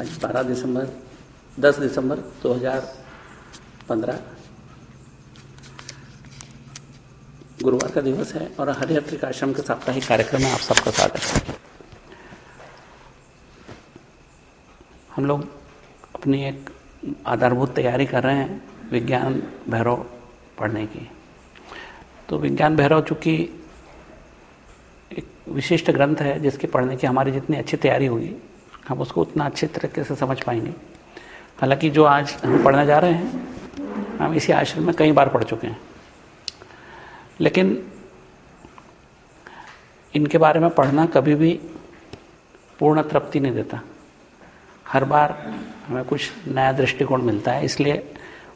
आज 12 दिसंबर 10 दिसंबर 2015 गुरुवार का दिवस है और हरिहत्रिक आश्रम के साप्ताहिक कार्यक्रम में आप सबका स्वागत है। हम लोग अपनी एक आधारभूत तैयारी कर रहे हैं विज्ञान भैरव पढ़ने की। तो विज्ञान भैरव चूँकि एक विशिष्ट ग्रंथ है जिसके पढ़ने की हमारी जितनी अच्छी तैयारी होगी हम उसको उतना अच्छे तरीके से समझ पाएँगे। हालाँकि जो आज हम पढ़ने जा रहे हैं, हम इसी आश्रम में कई बार पढ़ चुके हैं। लेकिन इनके बारे में पढ़ना कभी भी पूर्ण तृप्ति नहीं देता। हर बार हमें कुछ नया दृष्टिकोण मिलता है इसलिए,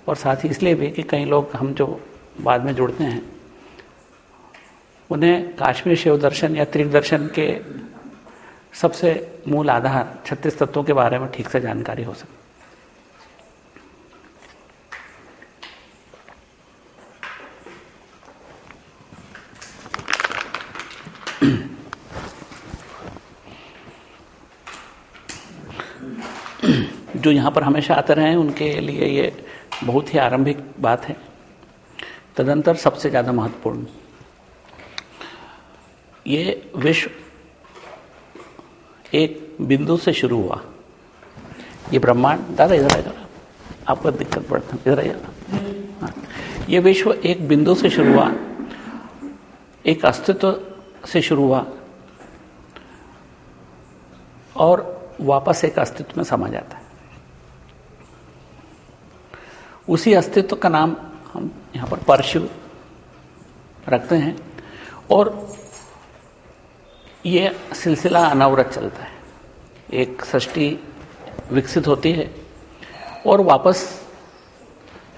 और साथ ही इसलिए भी कि कई लोग हम जो बाद में जुड़ते हैं, उन्हें काश्मीर शिव दर्शन या त्रिक दर्शन के सबसे मूल आधार छत्तीस तत्वों के बारे में ठीक से जानकारी हो सके। जो यहाँ पर हमेशा आते रहे हैं, उनके लिए ये बहुत ही आरंभिक बात है। तदंतर सबसे ज़्यादा महत्वपूर्ण। ये विश्व एक बिंदु से शुरू हुआ। ये ब्रह्मांड, दादा इधर आएगा आपको दिक्कत पड़ता है, इधर आइएगा हाँ। ये विश्व एक बिंदु से शुरू हुआ, एक अस्तित्व से शुरू हुआ, और वापस एक अस्तित्व में समा जाता है। उसी अस्तित्व का नाम हम यहाँ पर परशु रखते हैं, और ये सिलसिला अनावरत चलता है। एक सृष्टि विकसित होती है और वापस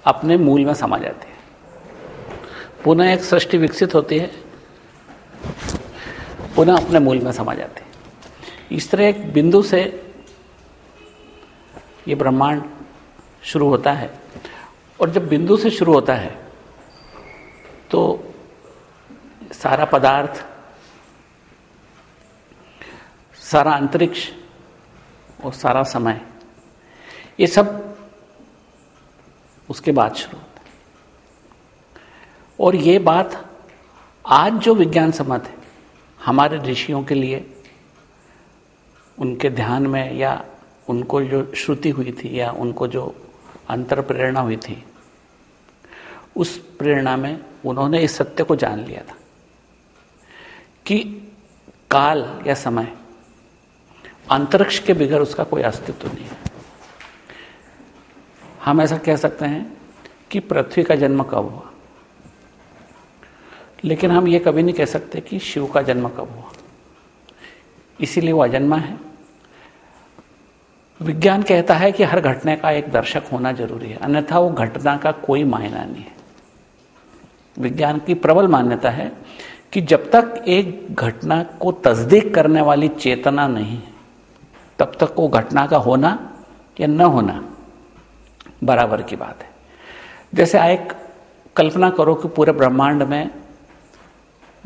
अपने मूल में समा जाती है। पुनः एक सृष्टि विकसित होती है, पुनः अपने मूल में समा जाती है। इस तरह एक बिंदु से ये ब्रह्मांड शुरू होता है और जब बिंदु से शुरू होता है तो सारा पदार्थ सारा अंतरिक्ष और सारा समय। ये सब उसके बाद शुरू होता है। और ये बात आज जो विज्ञान सम्मत है, हमारे ऋषियों के लिए, उनके ध्यान में या उनको जो श्रुति हुई थी या उनको जो अंतर प्रेरणा हुई थी, उस प्रेरणा में उन्होंने इस सत्य को जान लिया था कि काल या समय अंतरिक्ष के बिगड़ उसका कोई अस्तित्व नहीं है। हम ऐसा कह सकते हैं कि पृथ्वी का जन्म कब हुआ? लेकिन हम ये कभी नहीं कह सकते कि शिव का जन्म कब हुआ। इसीलिए वो अजन्मा है। विज्ञान कहता है कि हर घटना का एक दर्शक होना ज़रूरी है, अन्यथा वो घटना का कोई मायना नहीं है। विज्ञान की प्रबल मान्यता है कि जब तक एक घटना को तस्दीक करने वाली चेतना नहीं है तब तक वो घटना का होना या न होना, बराबर की बात है। जैसे एक कल्पना करो कि पूरे ब्रह्मांड में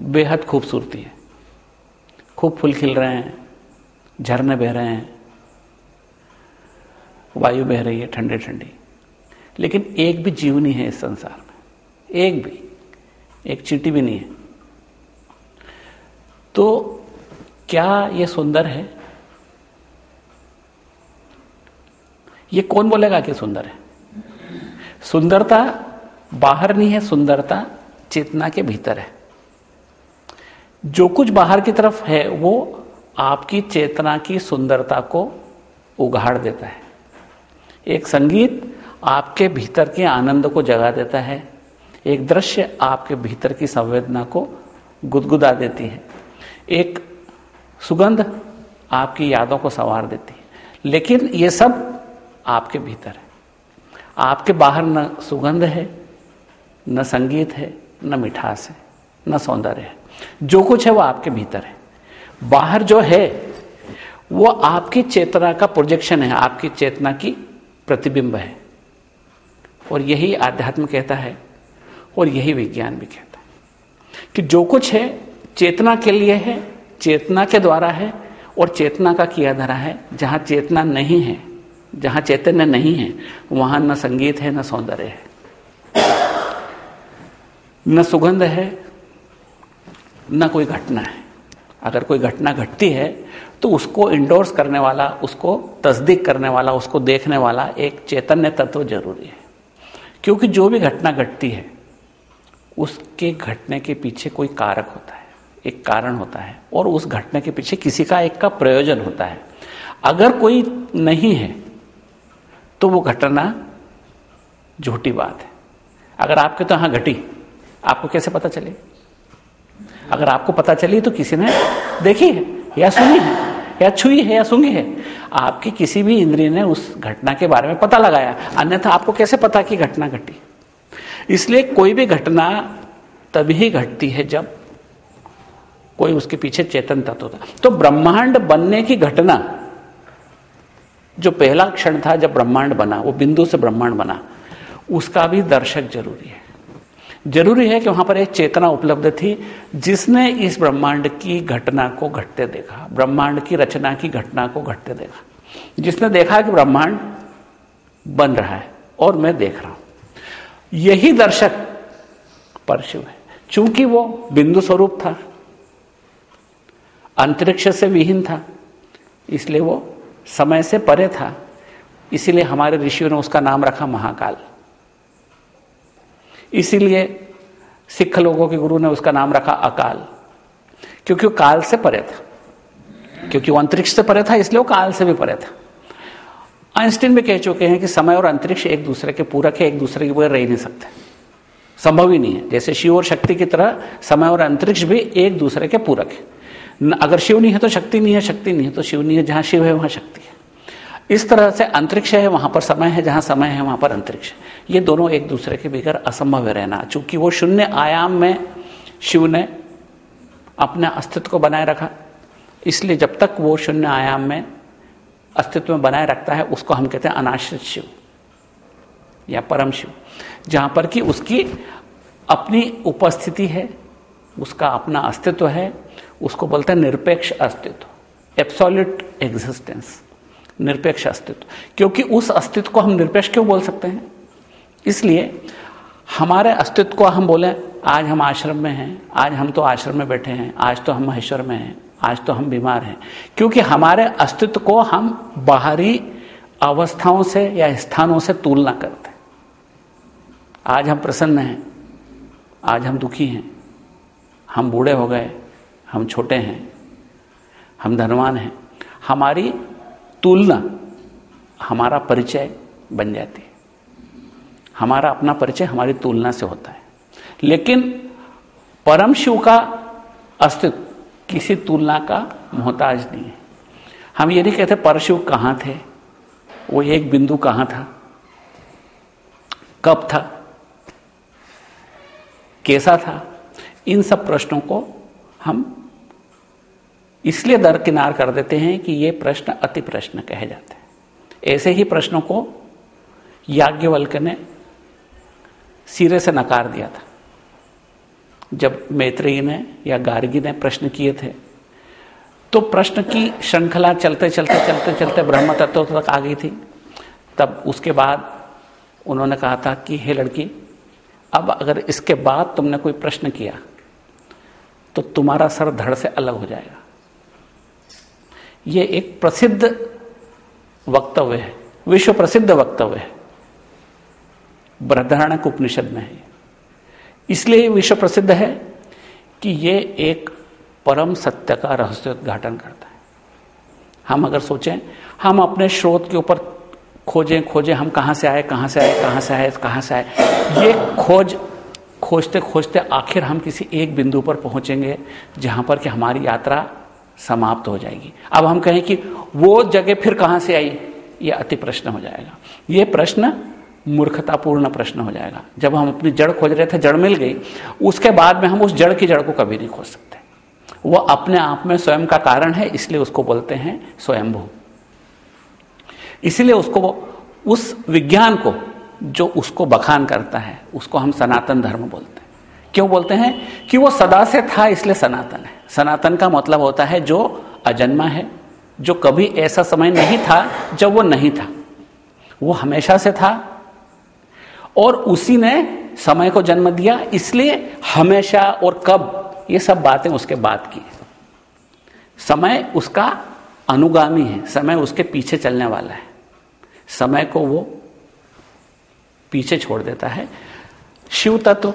बेहद खूबसूरती है। खूब फूल खिल रहे हैं, झरने बह रहे हैं, वायु बह रही है ठंडी ठंडी लेकिन एक भी जीव नहीं है इस संसार में। एक भी, एक चीटी भी नहीं है। तो क्या यह सुंदर है? ये कौन बोलेगा कि सुंदर है? सुंदरता बाहर नहीं है, सुंदरता चेतना के भीतर है। जो कुछ बाहर की तरफ़ है, वो आपकी चेतना की सुंदरता को उगाड़ देता है। एक संगीत आपके भीतर के आनंद को जगा देता है। एक दृश्य आपके भीतर की संवेदना को गुदगुदा देती है। एक सुगंध आपकी यादों को संवार देती है। लेकिन ये सब आपके भीतर है। आपके बाहर न सुगंध है, न संगीत है, न मिठास है, न सौंदर्य है। जो कुछ है वो आपके भीतर है। बाहर जो है, वो आपकी चेतना का प्रोजेक्शन है, आपकी चेतना की प्रतिबिंब है। और यही आध्यात्म कहता है, और यही विज्ञान भी कहता है कि जो कुछ है, चेतना के लिए है, चेतना के द्वारा है, और चेतना का किया धरा है। जहाँ चेतना नहीं है जहाँ चैतन्य नहीं है, वहाँ न संगीत है, न सौंदर्य है। न सुगंध है, न कोई घटना है। अगर कोई घटना घटती है तो उसको इंडोर्स करने वाला, उसको तस्दीक करने वाला, उसको देखने वाला एक चैतन्य तत्व ज़रूरी है। क्योंकि जो भी घटना घटती है, उसके घटने के पीछे कोई कारक होता है, एक कारण होता है, और उस घटना के पीछे किसी का एक का प्रयोजन होता है। अगर कोई नहीं है तो वो घटना झूठी बात है। अगर आपके तो यहाँ घटी, आपको कैसे पता चले? अगर आपको पता चली तो किसी ने देखी है या सुनी है, या छुई है या सुंगी है। आपकी किसी भी इंद्रिय ने उस घटना के बारे में पता लगाया, अन्यथा आपको कैसे पता कि घटना घटी? इसलिए कोई भी घटना तभी घटती है जब कोई उसके पीछे चेतन तत्व होता तो ब्रह्मांड बनने की घटना जो पहला क्षण था जब ब्रह्मांड बना, वो बिंदु से ब्रह्मांड बना, उसका भी दर्शक ज़रूरी है। ज़रूरी है कि वहाँ पर एक चेतना उपलब्ध थी, जिसने इस ब्रह्मांड की घटना को घटते देखा, ब्रह्मांड की रचना की घटना को घटते देखा। जिसने देखा कि ब्रह्मांड बन रहा है, और मैं देख रहा हूँ। यही दर्शक परशु है। चूँकि वो बिंदु स्वरूप था, अंतरिक्ष से विहीन था, इसलिए वो समय से परे था, इसीलिए हमारे ऋषियों ने उसका नाम रखा महाकाल। इसीलिए सिख लोगों के गुरु ने उसका नाम रखा अकाल, क्योंकि वो काल से परे था, क्योंकि वो अंतरिक्ष से परे था, इसलिए वो काल से भी परे था। आइंस्टीन भी कह चुके हैं कि समय और अंतरिक्ष एक दूसरे के पूरक है, एक दूसरे के बगैर रह नहीं सकते। संभव ही नहीं है। जैसे शिव और शक्ति की तरह समय और अंतरिक्ष भी एक दूसरे के पूरक है। अगर शिव नहीं है तो शक्ति नहीं है, शक्ति नहीं है तो शिव नहीं है, जहाँ शिव है वहाँ शक्ति है। इस तरह से अंतरिक्ष है, वहाँ पर समय है, जहाँ समय है, वहाँ पर अंतरिक्ष ये दोनों एक दूसरे के बगैर असंभव रहना। चूँकि वो शून्य आयाम में शिव ने अपने अस्तित्व को बनाए रखा। इसलिए जब तक वो शून्य आयाम में अस्तित्व में बनाए रखता है, उसको हम कहते हैं अनाश्रित शिव या परम शिव। जहाँ पर कि उसकी अपनी उपस्थिति है, उसका अपना अस्तित्व है उसको बोलते हैं निरपेक्ष अस्तित्व एब्सोल्यूट एग्जिस्टेंस निरपेक्ष अस्तित्व। क्योंकि उस अस्तित्व को हम निरपेक्ष क्यों बोल सकते हैं? इसलिए हमारे अस्तित्व को हम बोले, आज हम आश्रम में हैं, आज हम तो आश्रम में बैठे हैं, आज तो हम महेश्वर में हैं, आज तो हम बीमार हैं। क्योंकि हमारे अस्तित्व को हम बाहरी अवस्थाओं से या स्थानों से तुलना करते हैं। आज हम प्रसन्न हैं, आज हम दुखी हैं, हम बूढ़े हो गए हम छोटे हैं, हम धनवान हैं, हमारी तुलना, हमारा परिचय बन जाती है। हमारा अपना परिचय हमारी तुलना से होता है। लेकिन परम शिव का अस्तित्व किसी तुलना का मोहताज नहीं है। हम ये नहीं कहते परशिव कहाँ थे, वो एक बिंदु कहाँ था, कब था, कैसा था, इन सब प्रश्नों को हम इसलिए दरकिनार कर देते हैं कि ये प्रश्न अति प्रश्न कहे जाते हैं। ऐसे ही प्रश्नों को याज्ञवल्क ने सिरे से नकार दिया था। जब मैत्रेयी ने या गार्गी ने प्रश्न किए थे तो प्रश्न की श्रृंखला चलते चलते चलते चलते ब्रह्म तत्व तक आ गई थी। तब उसके बाद उन्होंने कहा था कि, हे लड़की, अब अगर इसके बाद तुमने कोई प्रश्न किया तो तुम्हारा सर धड़ से अलग हो जाएगा। ये एक प्रसिद्ध वक्तव्य है, विश्व प्रसिद्ध वक्तव्य है। बृहदारण्यक उपनिषद में है इसलिए विश्व प्रसिद्ध है कि ये एक परम सत्य का रहस्योद्घाटन करता है। हम अगर सोचें, हम अपने स्रोत के ऊपर खोजें खोजें, हम कहाँ से आए, कहाँ से आए, कहाँ से आए, कहाँ से आए, ये खोज, खोजते खोजते आखिर हम किसी एक बिंदु पर पहुँचेंगे जहाँ पर कि हमारी यात्रा समाप्त हो जाएगी। अब हम कहें कि वो जगह फिर कहाँ से आई? ये अति प्रश्न हो जाएगा। ये प्रश्न मूर्खतापूर्ण प्रश्न हो जाएगा। जब हम अपनी जड़ खोज रहे थे, जड़ मिल गई, उसके बाद में हम उस जड़ की जड़ को कभी नहीं खोज सकते। वो अपने आप में स्वयं का कारण है, इसलिए उसको बोलते हैं स्वयंभू। इसलिए उसको उस विज्ञान को, जो उसको बखान करता है, उसको हम सनातन धर्म बोलते हैं। क्यों बोलते हैं? कि वो सदा से था, इसलिए सनातन है। सनातन का मतलब होता है जो अजन्मा है, जो कभी ऐसा समय नहीं था जब वो नहीं था। वो हमेशा से था और उसी ने समय को जन्म दिया, इसलिए हमेशा और कब, ये सब बातें उसके बाद की समय उसका अनुगामी है, समय उसके पीछे चलने वाला है। समय को वो पीछे छोड़ देता है। शिव तत्व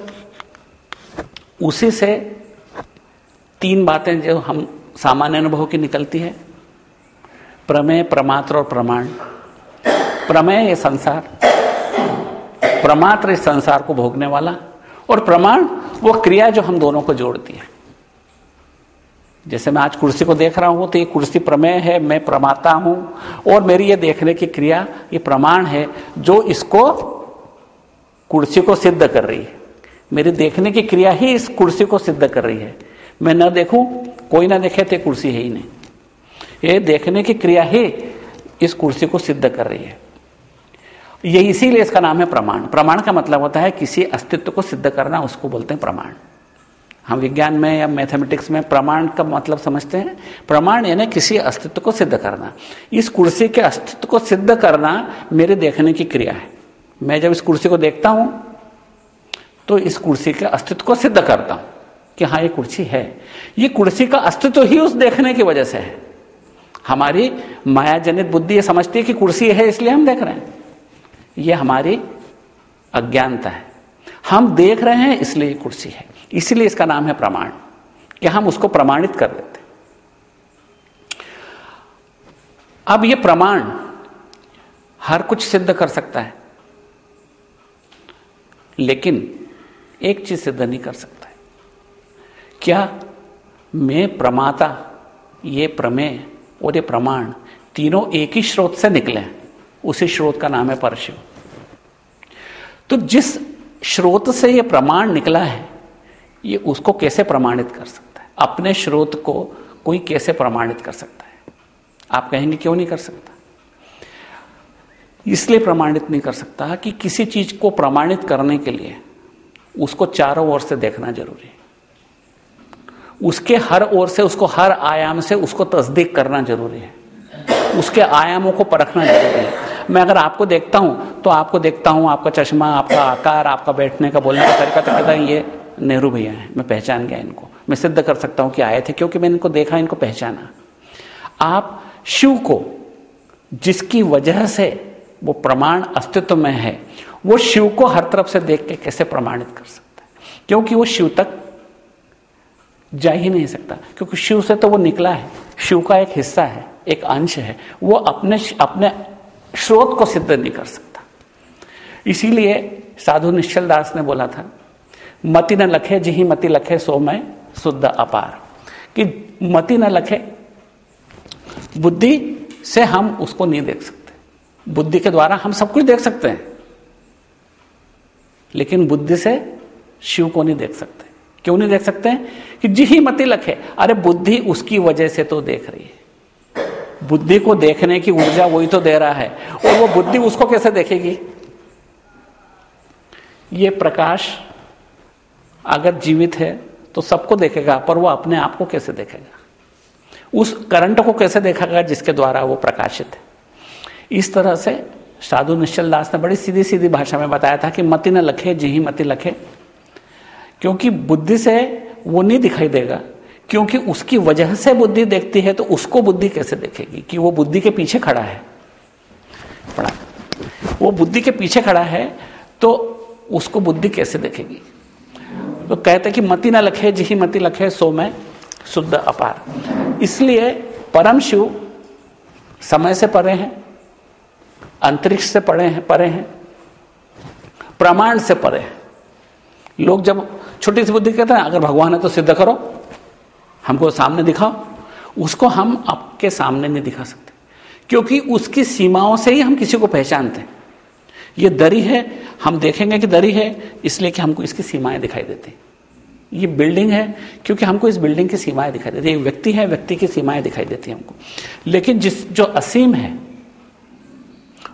उसी से तीन बातें जो हम सामान्य अनुभव की निकलती है। प्रमेय, प्रमात्र और प्रमाण। प्रमेय ये संसार। प्रमात्र इस संसार को भोगने वाला और प्रमाण वो क्रिया जो हम दोनों को जोड़ती है। जैसे मैं आज कुर्सी को देख रहा हूँ तो ये कुर्सी प्रमेय है, मैं प्रमाता हूँ और मेरी ये देखने की क्रिया, ये प्रमाण है जो इसको कुर्सी को सिद्ध कर रही है। मेरी देखने की क्रिया ही इस कुर्सी को सिद्ध कर रही है। मैं न देखूँ, कोई ना देखे तो कुर्सी है ही नहीं। ये देखने की क्रिया ही इस कुर्सी को सिद्ध कर रही है। ये इसीलिए इसका नाम है प्रमाण। प्रमाण का मतलब होता है किसी अस्तित्व को सिद्ध करना, उसको बोलते हैं प्रमाण। हम विज्ञान में या मैथमेटिक्स में प्रमाण का मतलब समझते हैं। प्रमाण यानी किसी अस्तित्व को सिद्ध करना। इस कुर्सी के अस्तित्व को सिद्ध करना मेरे देखने की क्रिया है। मैं जब इस कुर्सी को देखता हूँ तो इस कुर्सी के अस्तित्व को सिद्ध करता हूँ। कि हाँ ये कुर्सी है। ये कुर्सी का अस्तित्व ही उस देखने की वजह से है। हमारी माया जनित बुद्धि ये समझती है कि कुर्सी है, इसलिए हम देख रहे हैं। ये हमारी अज्ञानता है। हम देख रहे हैं, इसलिए कुर्सी है। इसलिए इसका नाम है प्रमाण, कि हम उसको प्रमाणित कर देते अब ये प्रमाण हर कुछ सिद्ध कर सकता है, लेकिन एक चीज़ सिद्ध नहीं कर सकता। क्या मैं प्रमाता, ये प्रमेय और ये प्रमाण तीनों एक ही स्रोत से निकले उसी स्रोत का नाम है परशिव तो जिस स्रोत से ये प्रमाण निकला है, ये उसको कैसे प्रमाणित कर सकता है? अपने स्रोत को कोई कैसे प्रमाणित कर सकता है? आप कहेंगे, क्यों नहीं कर सकता? इसलिए प्रमाणित नहीं कर सकता कि किसी चीज़ को प्रमाणित करने के लिए उसको चारों ओर से देखना ज़रूरी है। उसके हर ओर से, उसको हर आयाम से उसको तस्दीक करना ज़रूरी है। उसके आयामों को परखना ज़रूरी है। मैं अगर आपको देखता हूँ तो आपको देखता हूँ, आपका चश्मा, आपका आकार, आपका बैठने का, बोलने का तरीका तो कहता ये नेहरू भैया हैं। मैं पहचान गया इनको। मैं सिद्ध कर सकता हूँ कि आए थे, क्योंकि मैंने इनको देखा, इनको पहचाना। आप शिव को, जिसकी वजह से वो प्रमाण अस्तित्व में है, वो शिव को हर तरफ़ से देख के कैसे प्रमाणित कर सकता है? क्योंकि वो शिव तक जा ही नहीं सकता। क्योंकि शिव से तो वो निकला है। शिव का एक हिस्सा है, एक अंश है। वो अपने अपने स्रोत को सिद्ध नहीं कर सकता। इसीलिए साधु निश्चल दास ने बोला था, मति न लखे, जिही मति लखे, सो मैं शुद्ध अपार। कि मति न लखे, बुद्धि से हम उसको नहीं देख सकते। बुद्धि के द्वारा हम सब कुछ देख सकते हैं। लेकिन बुद्धि से शिव को नहीं देख सकते। क्यों नहीं देख सकते? कि जी ही मति लखे अरे बुद्धि उसकी वजह से तो देख रही है। बुद्धि को देखने की ऊर्जा वही तो दे रहा है। और वो बुद्धि उसको कैसे देखेगी? ये प्रकाश अगर जीवित है तो सबको देखेगा, पर वो अपने आप को कैसे देखेगा? उस करंट को कैसे देखेगा जिसके द्वारा वो प्रकाशित है? इस तरह से साधु निश्चल दास ने बड़ी सीधी सीधी भाषा में बताया था कि मति न लखे, जी ही मति लखे। क्योंकि बुद्धि से वो नहीं दिखाई देगा। क्योंकि उसकी वजह से बुद्धि देखती है तो उसको बुद्धि कैसे देखेगी कि वो बुद्धि के पीछे खड़ा है? पढ़ा। वो बुद्धि के पीछे खड़ा है तो उसको बुद्धि कैसे देखेगी? तो कहते कि मति न लखे, जिही मति लखे, सो में शुद्ध अपार। इसलिए परम शिव समय से परे हैं, अंतरिक्ष से पड़े हैं, परे हैं, प्रमाण से परे हैं। लोग जब छोटी सी बुद्धि कहते हैं, अगर भगवान है तो सिद्ध करो। हमको सामने दिखाओ। उसको हम आपके सामने नहीं दिखा सकते, क्योंकि उसकी सीमाओं से ही हम किसी को पहचानते हैं। ये दरी है, हम देखेंगे कि दरी है, इसलिए कि हमको इसकी सीमाएँ दिखाई देती ये बिल्डिंग है, क्योंकि हमको इस बिल्डिंग की सीमाएँ दिखाई देती है। व्यक्ति है, व्यक्ति की सीमाएँ दिखाई देती है हमको। लेकिन जिस, जो असीम है,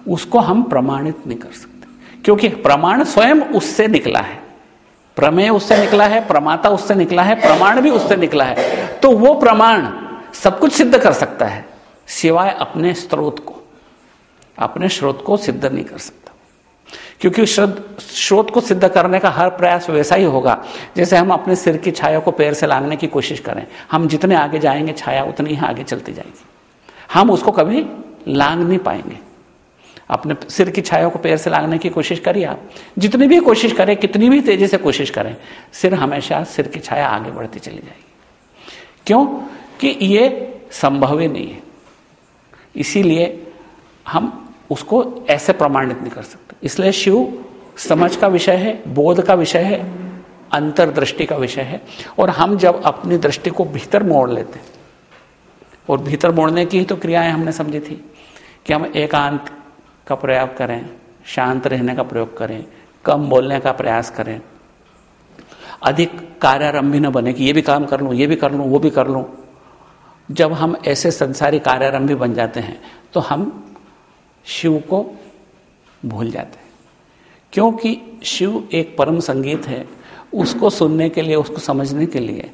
उसको हम प्रमाणित नहीं कर सकते, क्योंकि प्रमाण स्वयं उससे निकला है। प्रमेय उससे निकला है, प्रमाता उससे निकला है, प्रमाण भी उससे निकला है। तो वो प्रमाण सब कुछ सिद्ध कर सकता है, सिवाय अपने स्रोत को। अपने स्रोत को सिद्ध नहीं कर सकता। क्योंकि स्रोत को सिद्ध करने का हर प्रयास वैसा ही होगा, जैसे हम अपने सिर की छाया को पैर से लांगने की कोशिश करें। हम जितने आगे जाएँगे, छाया उतनी ही आगे चलती जाएगी। हम उसको कभी लांग नहीं पाएँगे। अपने सिर की छाया को पैर से लांगने की कोशिश करिए आप। जितनी भी कोशिश करें, कितनी भी तेज़ी से कोशिश करें, सिर हमेशा सिर की छाया आगे बढ़ती चली जाएगी। क्यों? कि ये संभव ही नहीं है। इसीलिए हम उसको ऐसे प्रमाणित नहीं कर सकते। इसलिए शिव समझ का विषय है, बोध का विषय है, अंतर्दृष्टि का विषय है। और हम जब अपनी दृष्टि को भीतर मोड़ लेते और भीतर मोड़ने की ही तो क्रियाएँ हमने समझी थी कि हम एकांत का प्रयोग करें, शांत रहने का प्रयोग करें, कम बोलने का प्रयास करें। अधिक कार्यारंभी न बने कि ये भी काम कर लूँ, ये भी कर लूँ, वो भी कर लूँ। जब हम ऐसे संसारी कार्यारंभी बन जाते हैं तो हम शिव को भूल जाते हैं। क्योंकि शिव एक परम संगीत है, उसको सुनने के लिए, उसको समझने के लिए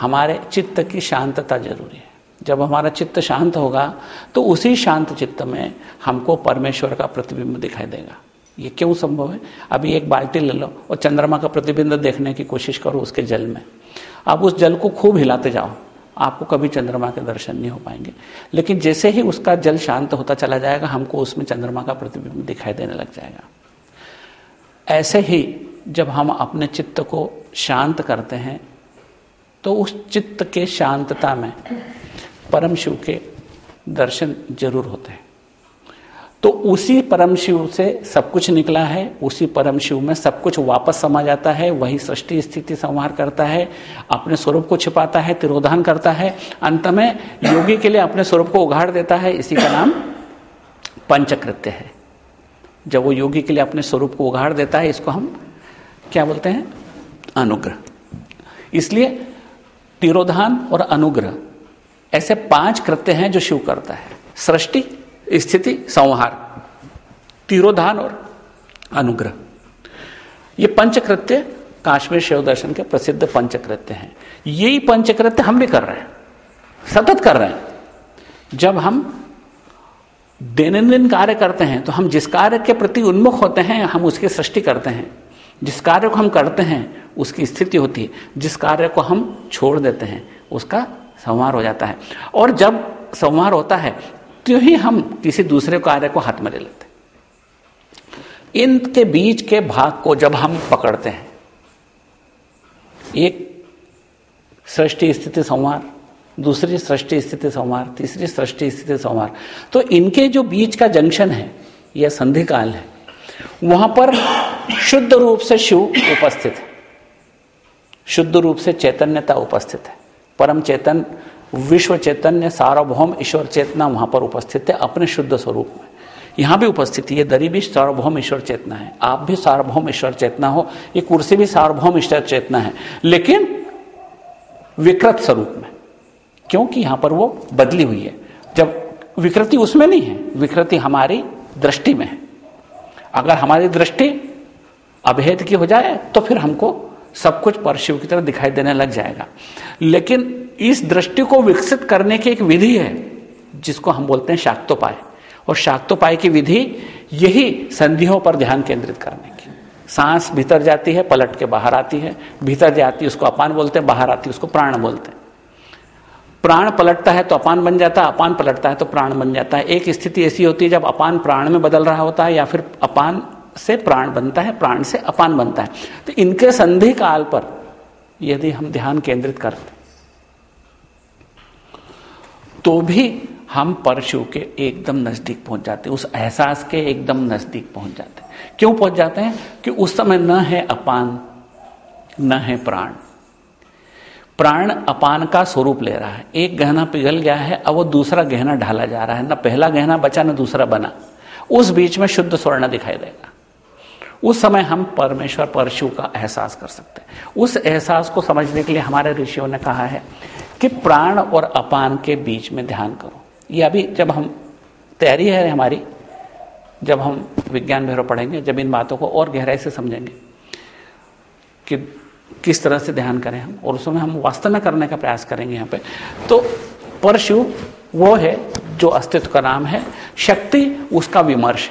हमारे चित्त की शांतता ज़रूरी है। जब हमारा चित्त शांत होगा तो उसी शांत चित्त में हमको परमेश्वर का प्रतिबिंब दिखाई देगा। ये क्यों संभव है? अभी एक बाल्टी ले लो और चंद्रमा का प्रतिबिंब देखने की कोशिश करो उसके जल में। आप उस जल को खूब हिलाते जाओ। आपको कभी चंद्रमा के दर्शन नहीं हो पाएँगे। लेकिन जैसे ही उसका जल शांत होता चला जाएगा, हमको उसमें चंद्रमा का प्रतिबिंब दिखाई देने लग जाएगा। ऐसे ही जब हम अपने चित्त को शांत करते हैं तो उस चित्त के शांतता में परम शिव के दर्शन ज़रूर होते हैं। तो उसी परम शिव से सब कुछ निकला है, उसी परम शिव में सब कुछ वापस समा जाता है, वही सृष्टि स्थिति संहार करता है, अपने स्वरूप को छिपाता है, तिरोधान करता है, अंत में योगी के लिए अपने स्वरूप को उघाड़ देता है, इसी का नाम पंचकृत्य है। जब वो योगी के लिए अपने स्वरूप को उघाड़ देता है, इसको हम क्या बोलते हैं? अनुग्रह। इसलिए तिरोधान और अनुग्रह ऐसे पाँच कृत्य हैं जो शिव करता है। सृष्टि, स्थिति, संहार। तिरोधान और अनुग्रह। ये पंचकृत्य काश्मीर शिव दर्शन के प्रसिद्ध पंचकृत्य हैं। यही पंचकृत्य हम भी कर रहे हैं। सतत कर रहे हैं। जब हम दैनंदिन कार्य करते हैं तो हम जिस कार्य के प्रति उन्मुख होते हैं, हम उसकी सृष्टि करते हैं। जिस कार्य को हम करते हैं, उसकी स्थिति होती है। जिस कार्य को हम छोड़ देते हैं, उसका संहार हो जाता है। और जब संहार होता है तो ही हम किसी दूसरे कार्य को हाथ में ले लेते हैं। इनके बीच के भाग को जब हम पकड़ते हैं, एक सृष्टि स्थिति संवार दूसरी सृष्टि स्थिति संवार तीसरी सृष्टि स्थिति संवार तो इनके जो बीच का जंक्शन है यह संधि काल है, वहाँ पर शुद्ध रूप से शिव उपस्थित है। शुद्ध रूप से चैतन्यता उपस्थित है। परम चेतन, विश्व चैतन्य, सार्वभौम ईश्वर चेतना वहाँ पर उपस्थित है अपने शुद्ध स्वरूप में। यहाँ भी उपस्थित है दरी भी सार्वभौम ईश्वर चेतना है। आप भी सार्वभौम ईश्वर चेतना हो, ये कुर्सी भी सार्वभौम ईश्वर चेतना है। लेकिन विकृत स्वरूप में, क्योंकि यहाँ पर वो बदली हुई है। जब विकृति उसमें नहीं है, विकृति हमारी दृष्टि में है। अगर हमारी दृष्टि अभेद की हो जाए तो फिर हमको सब कुछ परशिव की तरह दिखाई देने लग जाएगा। लेकिन इस दृष्टि को विकसित करने की एक विधि है, जिसको हम बोलते हैं शाक्तोपाय। और शाक्तोपाय की विधि यही संधियों पर ध्यान केंद्रित करने की। सांस भीतर जाती है, पलट के बाहर आती है। भीतर जाती है, उसको अपान बोलते हैं, बाहर आती है, उसको प्राण बोलते हैं। प्राण पलटता है तो अपान बन जाता है, अपान पलटता है तो प्राण बन जाता है। एक स्थिति ऐसी होती है जब अपान प्राण में बदल रहा होता है या फिर अपान से प्राण बनता है, प्राण से अपान बनता है। तो इनके संधि काल पर यदि हम ध्यान केंद्रित करते तो भी हम परशु के एकदम नज़दीक पहुँच जाते उस एहसास के एकदम नज़दीक पहुँच जाते क्यों पहुँच जाते हैं? कि उस समय न है अपान, न है प्राण। प्राण अपान का स्वरूप ले रहा है। एक गहना पिघल गया है, अब वो दूसरा गहना ढाला जा रहा है। न पहला गहना बचा, न दूसरा बना। उस बीच में शुद्ध स्वर्ण दिखाई देगा। उस समय हम परमेश्वर परशु का एहसास कर सकते हैं। उस एहसास को समझने के लिए हमारे ऋषियों ने कहा है कि प्राण और अपान के बीच में ध्यान करो। ये अभी जब हम, तैयारी है हमारी, जब हम विज्ञान भैरव पढ़ेंगे, जब इन बातों को और गहराई से समझेंगे कि किस तरह से ध्यान करें हम, और उसमें हम वास्तव में करने का प्रयास करेंगे यहाँ पे तो परशु वो है जो अस्तित्व का नाम है, शक्ति उसका विमर्श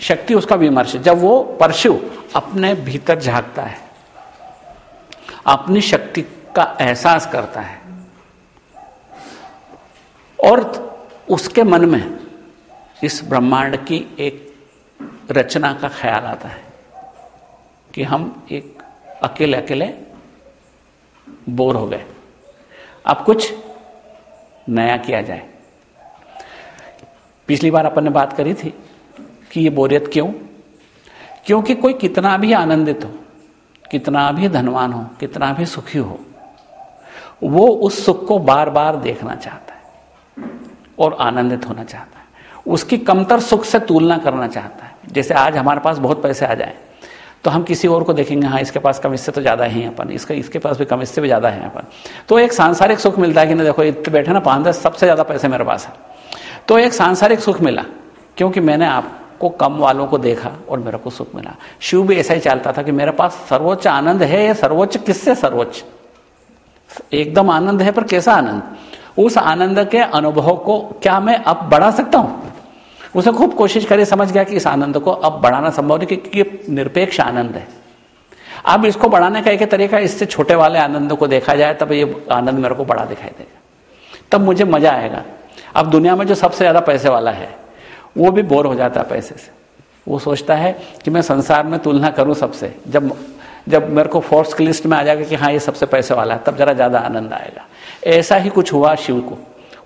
शक्ति उसका विमर्श जब वो परशु अपने भीतर झांकता है, अपनी शक्ति का एहसास करता है, और उसके मन में इस ब्रह्मांड की एक रचना का ख्याल आता है कि हम एक अकेले अकेले बोर हो गए। अब कुछ नया किया जाए। पिछली बार अपन ने बात करी थी कि ये बोरियत क्यों? क्योंकि कोई कितना भी आनंदित हो, कितना भी धनवान हो, कितना भी सुखी हो, वो उस सुख को बार बार देखना चाहता है और आनंदित होना चाहता है। उसकी कमतर सुख से तुलना करना चाहता है। जैसे आज हमारे पास बहुत पैसे आ जाए तो हम किसी और को देखेंगे हाँ इसके पास कम इससे तो ज़्यादा ही अपन, इसका, इसके पास भी कम इससे भी ज़्यादा है अपन। तो एक सांसारिक सुख मिलता है कि ना देखो, इतने बैठे ना, पाँच दस, सबसे ज़्यादा पैसे मेरे पास है। तो एक सांसारिक सुख मिला, क्योंकि मैंने आपको कम वालों को देखा और मेरे को सुख मिला। शिव भी ऐसा ही चलता था कि मेरे पास सर्वोच्च आनंद है, या सर्वोच्च किससे सर्वोच्च? एकदम आनंद है, पर कैसा आनंद? उस आनंद के अनुभव को क्या मैं अब बढ़ा सकता हूँ? उसे खूब कोशिश करी, समझ गया कि इस आनंद को अब बढ़ाना संभव नहीं, क्योंकि निरपेक्ष आनंद है। अब इसको बढ़ाने का एक तरीका, इससे छोटे वाले आनंद को देखा जाए, तब ये आनंद मेरे को बड़ा दिखाई देगा। तब मुझे मज़ा आएगा। अब दुनिया में जो सबसे ज़्यादा पैसे वाला है वो भी बोर हो जाता है पैसे से। वो सोचता है कि मैं संसार में तुलना करूँ सबसे। जब जब मेरे को फोर्स की लिस्ट में आ जाएगा कि हाँ ये सबसे पैसे वाला है, तब जरा ज़्यादा आनंद आएगा। ऐसा ही कुछ हुआ शिव को।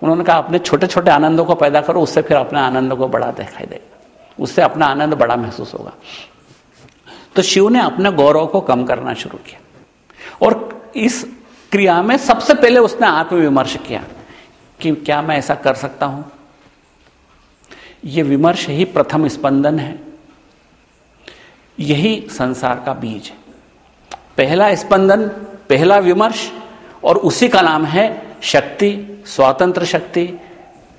उन्होंने कहा, अपने छोटे छोटे आनंदों को पैदा करो, उससे फिर अपने आनंद को बड़ा दिखाई देगा। उससे अपना आनंद बड़ा महसूस होगा। तो शिव ने अपने गौरव को कम करना शुरू किया। और इस क्रिया में सबसे पहले उसने आत्मविमर्श किया कि क्या मैं ऐसा कर सकता हूँ? यह विमर्श ही प्रथम स्पंदन है। यही संसार का बीज है। पहला स्पंदन, पहला विमर्श, और उसी का नाम है शक्ति, स्वतंत्र शक्ति,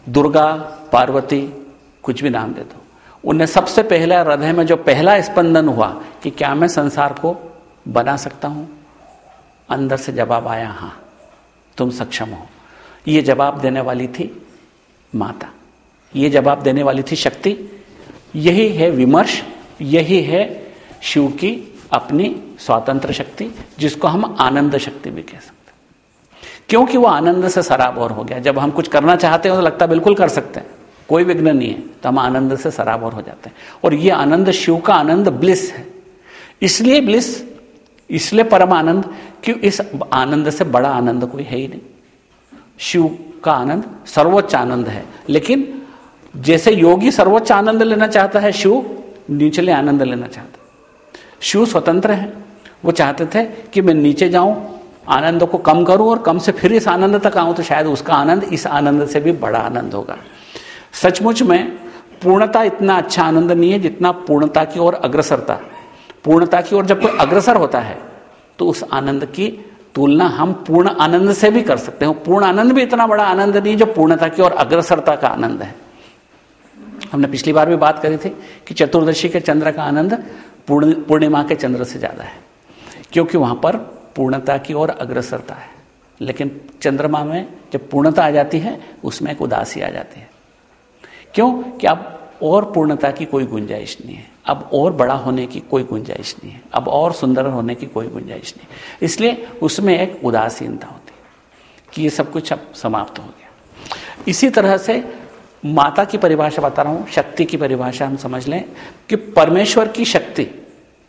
दुर्गा, पार्वती, कुछ भी नाम दे दो। उन्हें सबसे पहले हृदय में जो पहला स्पंदन हुआ कि क्या मैं संसार को बना सकता हूँ? अंदर से जवाब आया, हाँ, तुम सक्षम हो। यह जवाब देने वाली थी माता। ये जवाब देने वाली थी शक्ति। यही है विमर्श, यही है शिव की अपनी स्वतंत्र शक्ति, जिसको हम आनंद शक्ति भी कह सकते क्योंकि वो आनंद से शराब सराबोर हो गया। जब हम कुछ करना चाहते हैं तो लगता बिल्कुल कर सकते हैं। कोई विघ्न नहीं है तो हम आनंद से शराब सराबोर हो जाते हैं। और ये आनंद, शिव का आनंद ब्लिस है। इसलिए ब्लिस, इसलिए परम आनंद, कि इस आनंद से बड़ा आनंद कोई है ही नहीं। शिव का आनंद सर्वोच्च आनंद है। लेकिन जैसे योगी सर्वोच्च आनंद लेना चाहता है, शिव नीचले आनंद लेना चाहता शिव स्वतंत्र है। वो चाहते थे कि मैं नीचे जाऊँ, आनंद को कम करूँ और कम से फिर इस आनंद तक आऊँ तो शायद उसका आनंद इस आनंद से भी बड़ा आनंद होगा। सचमुच में पूर्णता इतना अच्छा आनंद नहीं है जितना पूर्णता की ओर अग्रसरता। पूर्णता की ओर जब कोई अग्रसर होता है तो उस आनंद की तुलना हम पूर्ण आनंद से भी कर सकते हैं। पूर्ण आनंद भी इतना बड़ा आनंद नहीं है जो पूर्णता की ओर अग्रसरता का आनंद है। हमने पिछली बार भी बात करी थी कि चतुर्दशी के चंद्र का आनंद पूर्णिमा के चंद्र से ज़्यादा है, क्योंकि वहाँ पर पूर्णता की ओर अग्रसरता है। लेकिन चंद्रमा में जब पूर्णता आ जाती है, उसमें एक उदासी आ जाती है। क्यों? कि अब और पूर्णता की कोई गुंजाइश नहीं है। अब और बड़ा होने की कोई गुंजाइश नहीं है। अब और सुंदर होने की कोई गुंजाइश नहीं इसलिए उसमें एक उदासीनता होती है कि ये सब कुछ अब समाप्त हो गया। इसी तरह से माता की परिभाषा बता रहा हूँ, शक्ति की परिभाषा हम समझ लें कि परमेश्वर की शक्ति,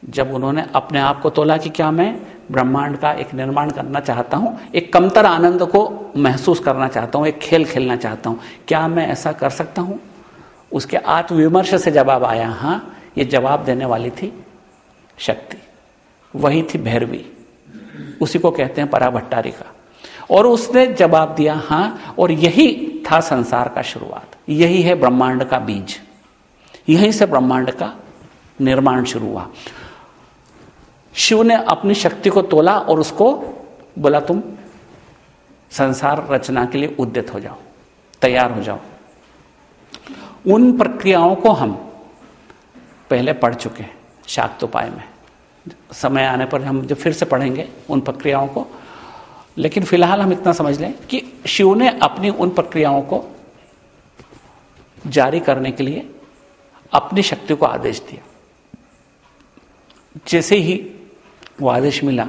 जब उन्होंने अपने आप को तोला कि क्या मैं ब्रह्मांड का एक निर्माण करना चाहता हूँ, एक कमतर आनंद को महसूस करना चाहता हूँ, एक खेल खेलना चाहता हूँ, क्या मैं ऐसा कर सकता हूँ? उसके आत्मविमर्श से जवाब आया, हाँ, ये जवाब देने वाली थी शक्ति, वही थी भैरवी, उसी को कहते हैं पराभट्टारी का। और उसने जवाब दिया, हाँ, और यही था संसार का शुरुआत। यही है ब्रह्मांड का बीज। यहीं से ब्रह्मांड का निर्माण शुरू हुआ। शिव ने अपनी शक्ति को तोला और उसको बोला, तुम संसार रचना के लिए उद्यत हो जाओ, तैयार हो जाओ। उन प्रक्रियाओं को हम पहले पढ़ चुके हैं शाक्तोपाय में। समय आने पर हम जब फिर से पढ़ेंगे उन प्रक्रियाओं को, लेकिन फ़िलहाल हम इतना समझ लें कि शिव ने अपनी उन प्रक्रियाओं को जारी करने के लिए अपनी शक्ति को आदेश दिया। जैसे ही वो आदेश मिला,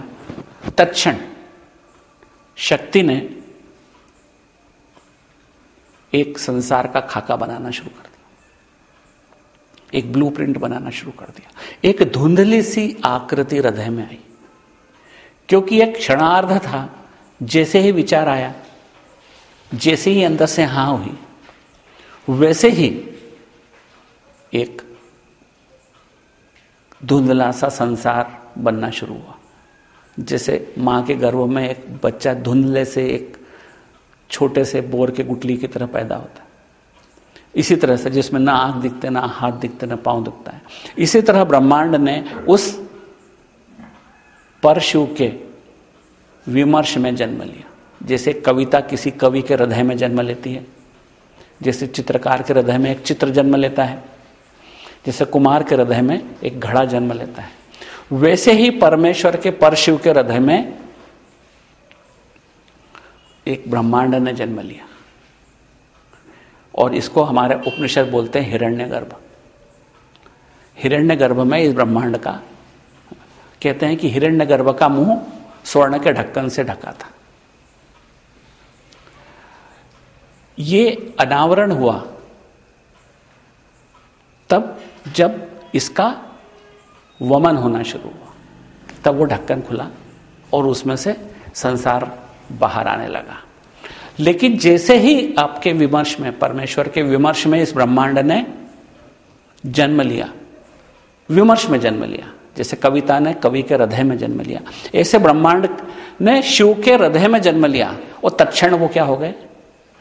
तत्क्षण शक्ति ने एक संसार का खाका बनाना शुरू कर दिया। एक ब्लूप्रिंट बनाना शुरू कर दिया। एक धुंधली सी आकृति हृदय में आई। क्योंकि एक क्षणार्ध था, जैसे ही विचार आया, जैसे ही अंदर से हाँ हुई वैसे ही एक धुंधला सा संसार बनना शुरू हुआ। जैसे माँ के गर्भ में एक बच्चा धुंधले से एक छोटे से बोर के गुटली की तरह पैदा होता है। इसी तरह से जिसमें ना आँख दिखते, ना हाथ दिखते, ना पाँव दिखता है। इसी तरह ब्रह्मांड ने उस परशु के विमर्श में जन्म लिया। जैसे कविता किसी कवि के हृदय में जन्म लेती है। जैसे चित्रकार के हृदय में एक चित्र जन्म लेता है, जैसे कुमार के हृदय में एक घड़ा जन्म लेता है। वैसे ही परमेश्वर के परशिव के हृदय में एक ब्रह्मांड ने जन्म लिया। और इसको हमारे उपनिषद बोलते हैं हिरण्य गर्भ हिरण्य गर्भ में इस ब्रह्मांड का, कहते हैं कि हिरण्य गर्भ का मुँह स्वर्ण के ढक्कन से ढका था। ये अनावरण हुआ। तब जब इसका वमन होना शुरू हुआ, तब वो ढक्कन खुला और उसमें से संसार बाहर आने लगा। लेकिन जैसे ही आपके विमर्श में, परमेश्वर के विमर्श में इस ब्रह्मांड ने जन्म लिया, विमर्श में जन्म लिया, जैसे कविता ने कवि के हृदय में जन्म लिया, ऐसे ब्रह्मांड ने शिव के हृदय में जन्म लिया, और तत्क्षण वो क्या हो गए?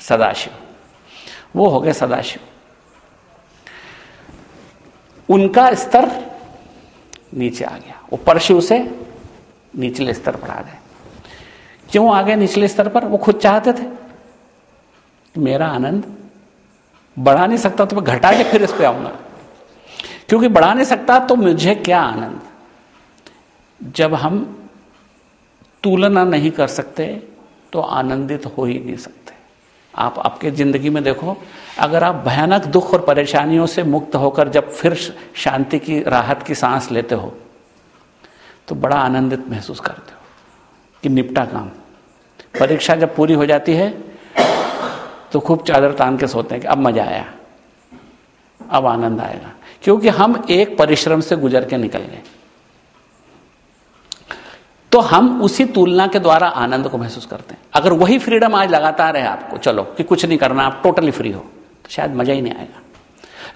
सदाशिव। वो हो गए सदाशिव। उनका स्तर नीचे आ गया। वो परशु से निचले स्तर पर आ गए। क्यों आ गए निचले स्तर पर? वो खुद चाहते थे। मेरा आनंद बढ़ा नहीं सकता तो मैं घटा के फिर इस पे आऊँगा। क्योंकि बढ़ा नहीं सकता तो मुझे क्या आनंद? जब हम तुलना नहीं कर सकते तो आनंदित हो ही नहीं सकते। आप आपके ज़िंदगी में देखो, अगर आप भयानक दुख और परेशानियों से मुक्त होकर जब फिर शांति की, राहत की सांस लेते हो तो बड़ा आनंदित महसूस करते हो कि निपटा काम। परीक्षा जब पूरी हो जाती है तो खूब चादर तान के सोते हैं कि अब मज़ा आया, अब आनंद आएगा। क्योंकि हम एक परिश्रम से गुजर के निकल गए। तो हम उसी तुलना के द्वारा आनंद को महसूस करते हैं। अगर वही फ्रीडम आज लगातार है आपको, चलो, कि कुछ नहीं करना, आप टोटली फ्री हो तो शायद मज़ा ही नहीं आएगा।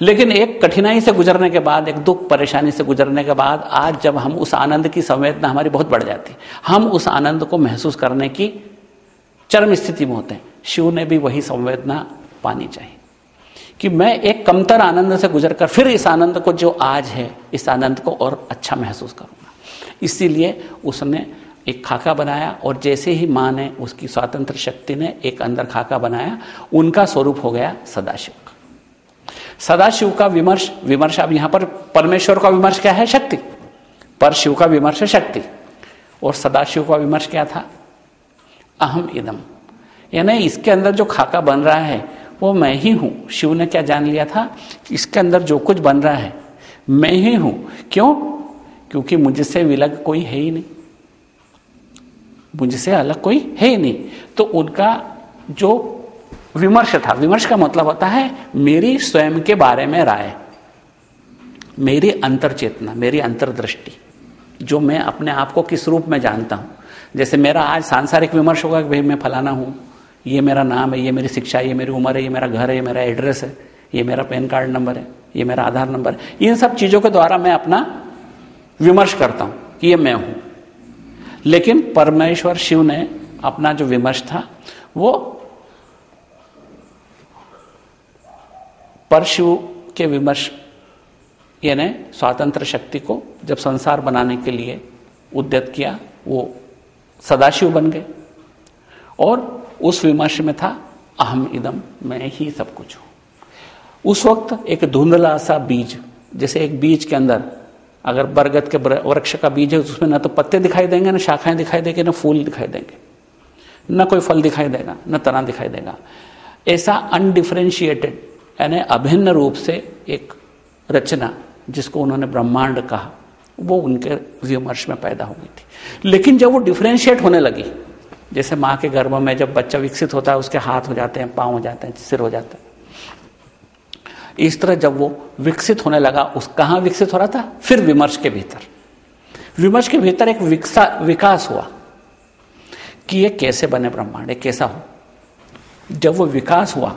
लेकिन एक कठिनाई से गुजरने के बाद, एक दुख, परेशानी से गुजरने के बाद, आज जब हम उस आनंद की संवेदना हमारी बहुत बढ़ जाती हम उस आनंद को महसूस करने की चरम स्थिति में होते हैं। शिव ने भी वही संवेदना पानी चाहिए। कि मैं एक कमतर आनंद से गुजर कर फिर इस आनंद को जो आज है, इस आनंद को और अच्छा महसूस करूँगा इसीलिए उसने एक खाका बनाया और जैसे ही माँ ने उसकी स्वतंत्र शक्ति ने एक अंदर खाका बनाया, उनका स्वरूप हो गया सदाशिव का। सदाशिव का विमर्श विमर्श अब यहाँ पर परमेश्वर का विमर्श क्या है? शक्ति। पर शिव का विमर्श है शक्ति। और सदाशिव का विमर्श क्या था? अहम इदम। यानी इसके अंदर जो खाका बन रहा है, वो मैं ही हूँ। शिव ने क्या जान लिया था इसके अंदर जो कुछ बन रहा है, मैं ही हूँ। क्यों? क्योंकि मुझसे विलग कोई है ही नहीं। मुझसे अलग कोई है ही नहीं। तो उनका जो विमर्श था, विमर्श का मतलब होता है, मेरी स्वयं के बारे में राय, मेरी अंतर चेतना मेरी अंतर्दृष्टि, जो मैं अपने आप को किस रूप में जानता हूँ। जैसे मेरा आज सांसारिक विमर्श होगा कि भाई मैं फलाना हूँ, ये मेरा नाम है, ये मेरी शिक्षा है, ये मेरी उम्र है, ये मेरा घर है, ये मेरा एड्रेस है, ये मेरा पैन कार्ड नंबर है, ये मेरा आधार नंबर है। इन सब चीज़ों के द्वारा मैं अपना विमर्श करता हूँ कि ये मैं हूँ। लेकिन परमेश्वर शिव ने अपना जो विमर्श था, वो परशिव के विमर्श, यानी स्वातंत्र शक्ति को जब संसार बनाने के लिए उद्यत किया, वो सदाशिव बन गए। और उस विमर्श में था, अहम इदम, मैं ही सब कुछ हूँ। उस वक्त एक धुंधला सा बीज, जैसे एक बीज के अंदर अगर बरगद के वृक्ष का बीज है तो उसमें ना तो पत्ते दिखाई देंगे, ना शाखाएँ दिखाई देंगे, ना फूल दिखाई देंगे। न कोई फल दिखाई देगा, न तना दिखाई देगा। ऐसा अनडिफ्रेंशिएटेड, यानी अभिन्न रूप से एक रचना जिसको उन्होंने ब्रह्मांड कहा, वो उनके विमर्श में पैदा हो गई थी। लेकिन जब वो डिफ्रेंशिएट होने लगी, जैसे माँ के गर्भ में जब बच्चा विकसित होता है, उसके हाथ हो जाते हैं, पाँव हो जाते हैं, सिर हो जाता है इस तरह जब वो विकसित होने लगा, उस कहाँ विकसित हो रहा था? फिर विमर्श के भीतर। विमर्श के भीतर एक विकसा हुआ कि ये कैसे बने ब्रह्मांड, ये कैसा हो? जब वो विकास हुआ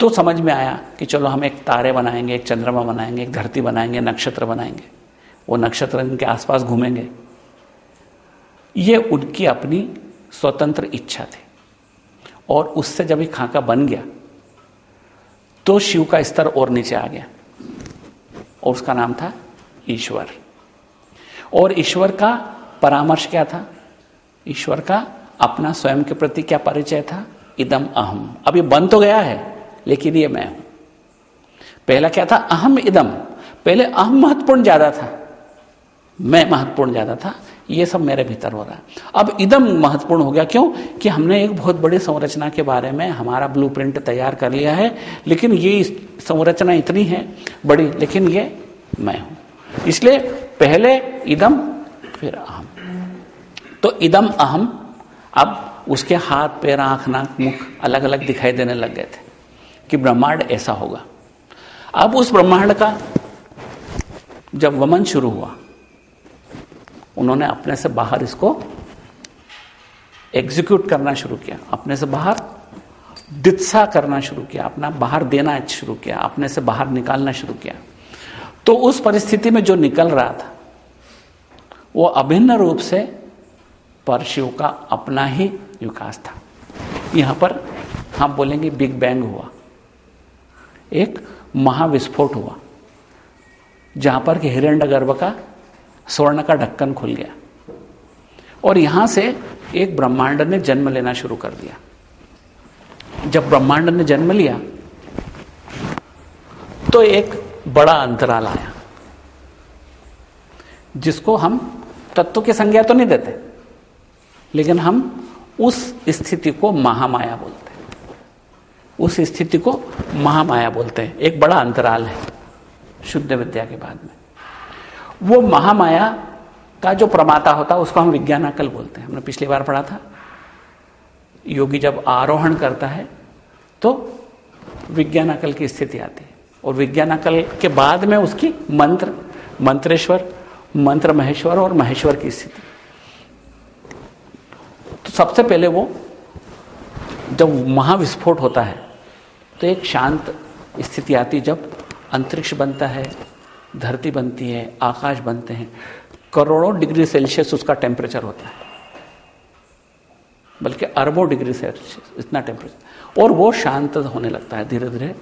तो समझ में आया कि चलो हम एक तारे बनाएँगे, एक चंद्रमा बनाएँगे, एक धरती बनाएँगे, नक्षत्र बनाएँगे। वो नक्षत्र इनके आसपास घूमेंगे। ये उनकी अपनी स्वतंत्र इच्छा थी। और उससे जब ये खाका बन गया तो शिव का स्तर और नीचे आ गया। और उसका नाम था ईश्वर। और ईश्वर का परामर्श क्या था? ईश्वर का अपना स्वयं के प्रति क्या परिचय था? इदम अहम। अब ये बन तो गया है, लेकिन ये मैं हूँ। पहला क्या था? अहम इदम। पहले अहम महत्वपूर्ण ज़्यादा था। मैं महत्वपूर्ण ज़्यादा था। ये सब मेरे भीतर हो रहा है। अब इदम महत्वपूर्ण हो गया, क्यों? कि हमने एक बहुत बड़ी संरचना के बारे में हमारा ब्लूप्रिंट तैयार कर लिया है, लेकिन ये संरचना इतनी है, बड़ी, लेकिन ये मैं हूँ। इसलिए पहले इदम, फिर अहम। तो इदम, अहम, अब उसके हाथ, पैर, आँख, नाक, मुख अलग अलग दिखाई देने लग गए थे कि ब्रह्मांड ऐसा होगा। अब उस ब्रह्मांड का जब वमन शुरू हुआ उन्होंने अपने से बाहर इसको एग्जीक्यूट करना शुरू किया। अपने से बाहर दित्सा करना शुरू किया। अपना बाहर देना शुरू किया। अपने से बाहर निकालना शुरू किया। तो उस परिस्थिति में जो निकल रहा था, वो अभिन्न रूप से परशिव का अपना ही विकास था। यहाँ पर हम बोलेंगे बिग बैंग हुआ। एक महाविस्फोट हुआ, जहाँ पर कि हिरण्य गर्भ का स्वर्ण का ढक्कन खुल गया। और यहाँ से एक ब्रह्मांड ने जन्म लेना शुरू कर दिया। जब ब्रह्मांड ने जन्म लिया तो एक बड़ा अंतराल आया, जिसको हम तत्व की संज्ञा तो नहीं देते, लेकिन हम उस स्थिति को महामाया बोलते हैं। उस स्थिति को महामाया बोलते हैं। एक बड़ा अंतराल है शुद्ध विद्या के बाद में। वो महामाया का जो प्रमाता होता है उसको हम विज्ञानाकल बोलते हैं। हमने पिछली बार पढ़ा था। योगी जब आरोहण करता है तो विज्ञानाकल की स्थिति आती है। और विज्ञानाकल के बाद में उसकी मंत्र, मंत्रेश्वर, मंत्र महेश्वर और महेश्वर की स्थिति। तो सबसे पहले वो जब महाविस्फोट होता है तो एक शांत स्थिति आती जब अंतरिक्ष बनता है धरती बनती है, आकाश बनते हैं। करोड़ों डिग्री सेल्सियस उसका टेम्परेचर होता है। बल्कि अरबों डिग्री सेल्सियस इतना टेम्परेचर और वो शांत होने लगता है धीरे धीरे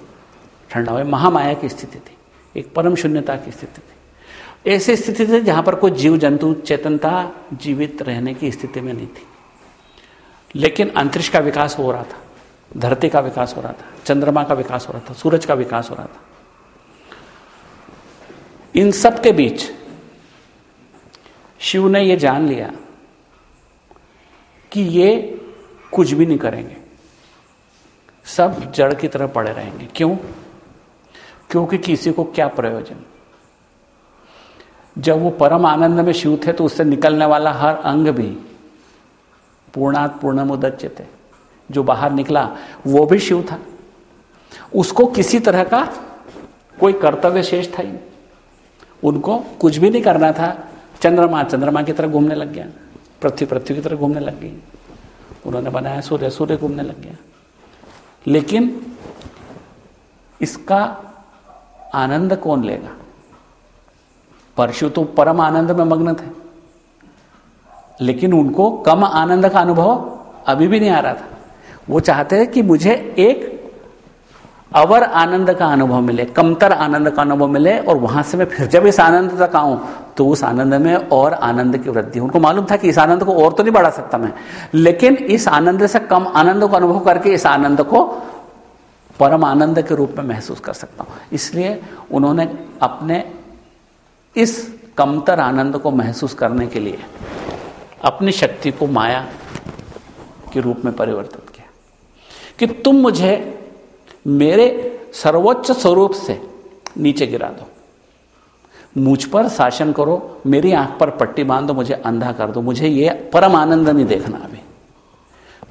ठंडा हुआ महामाया की स्थिति थी। एक परम शून्यता की स्थिति थी। ऐसी स्थिति थी जहाँ पर कोई जीव जंतु चेतनता जीवित रहने की स्थिति में नहीं थी। लेकिन अंतरिक्ष का विकास हो रहा था, धरती का विकास हो रहा था, चंद्रमा का विकास हो रहा था, सूरज का विकास हो रहा था। इन सब के बीच शिव ने यह जान लिया कि ये कुछ भी नहीं करेंगे। सब जड़ की तरह पड़े रहेंगे। क्यों? क्योंकि किसी को क्या प्रयोजन? जब वो परम आनंद में शिव थे तो उससे निकलने वाला हर अंग भी पूर्णात पूर्णमुदच्य थे। जो बाहर निकला, वो भी शिव था। उसको किसी तरह का कोई कर्तव्य शेष था ही उनको कुछ भी नहीं करना था। चंद्रमा चंद्रमा की तरह घूमने लग गया। पृथ्वी पृथ्वी की तरह घूमने लग गई। उन्होंने बनाया सूर्य सूर्य घूमने लग गया। लेकिन इसका आनंद कौन लेगा? परशु तो परम आनंद में मग्न थे। लेकिन उनको कम आनंद का अनुभव अभी भी नहीं आ रहा था। वो चाहते हैं कि मुझे एक अवर आनंद का अनुभव मिले, कमतर आनंद का अनुभव मिले, और वहाँ से मैं फिर जब इस आनंद तक आऊँ तो उस आनंद में और आनंद की वृद्धि। उनको मालूम था कि इस आनंद को और तो नहीं बढ़ा सकता मैं। लेकिन इस आनंद से कम आनंद को अनुभव करके इस आनंद को परम आनंद के रूप में महसूस कर सकता हूँ। इसलिए उन्होंने अपने इस कमतर आनंद को महसूस करने के लिए अपनी शक्ति को माया के रूप में परिवर्तित किया। कि तुम मुझे मेरे सर्वोच्च स्वरूप से नीचे गिरा दो। मुझ पर शासन करो, मेरी आँख पर पट्टी बाँध दो मुझे अंधा कर दो। मुझे ये परम आनंद नहीं देखना अभी।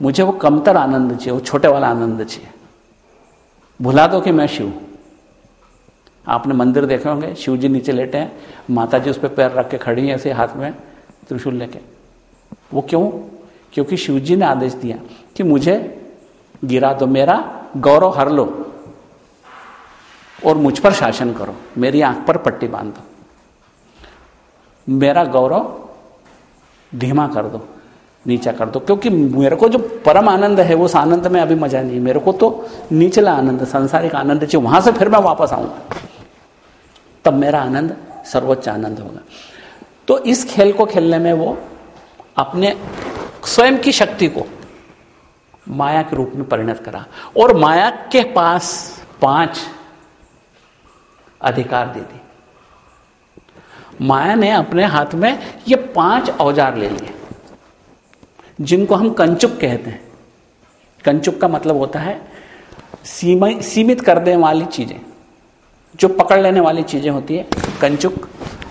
मुझे वो कमतर आनंद चाहिए, वो छोटे वाला आनंद चाहिए। भुला दो कि मैं शिव आपने मंदिर देखे होंगे, शिव जी नीचे लेटे हैं माता जी उस पर पैर रख के खड़ी हैं ऐसे हाथ में त्रिशूल लेके। वो क्यों? क्योंकि शिव जी ने आदेश दिया कि मुझे गिरा दो, मेरा गौरव हर लो और मुझ पर शासन करो। मेरी आँख पर पट्टी बाँध। दो मेरा गौरव धीमा कर दो, नीचा कर दो। क्योंकि मेरे को जो परम आनंद है, उस आनंद में अभी मज़ा नहीं मेरे को तो निचला आनंद, सांसारिक आनंद चाहिए। वहाँ से फिर मैं वापस आऊँगा। तब मेरा आनंद सर्वोच्च आनंद होगा। तो इस खेल को खेलने में वो अपने स्वयं की शक्ति को माया के रूप में परिणत करा। और माया के पास पाँच अधिकार दे दी माया ने अपने हाथ में ये पाँच औज़ार ले लिए जिनको हम कंचुक कहते हैं। कंचुक का मतलब होता है सीमित कर देने वाली चीज़ें। जो पकड़ लेने वाली चीज़ें होती है कंचुक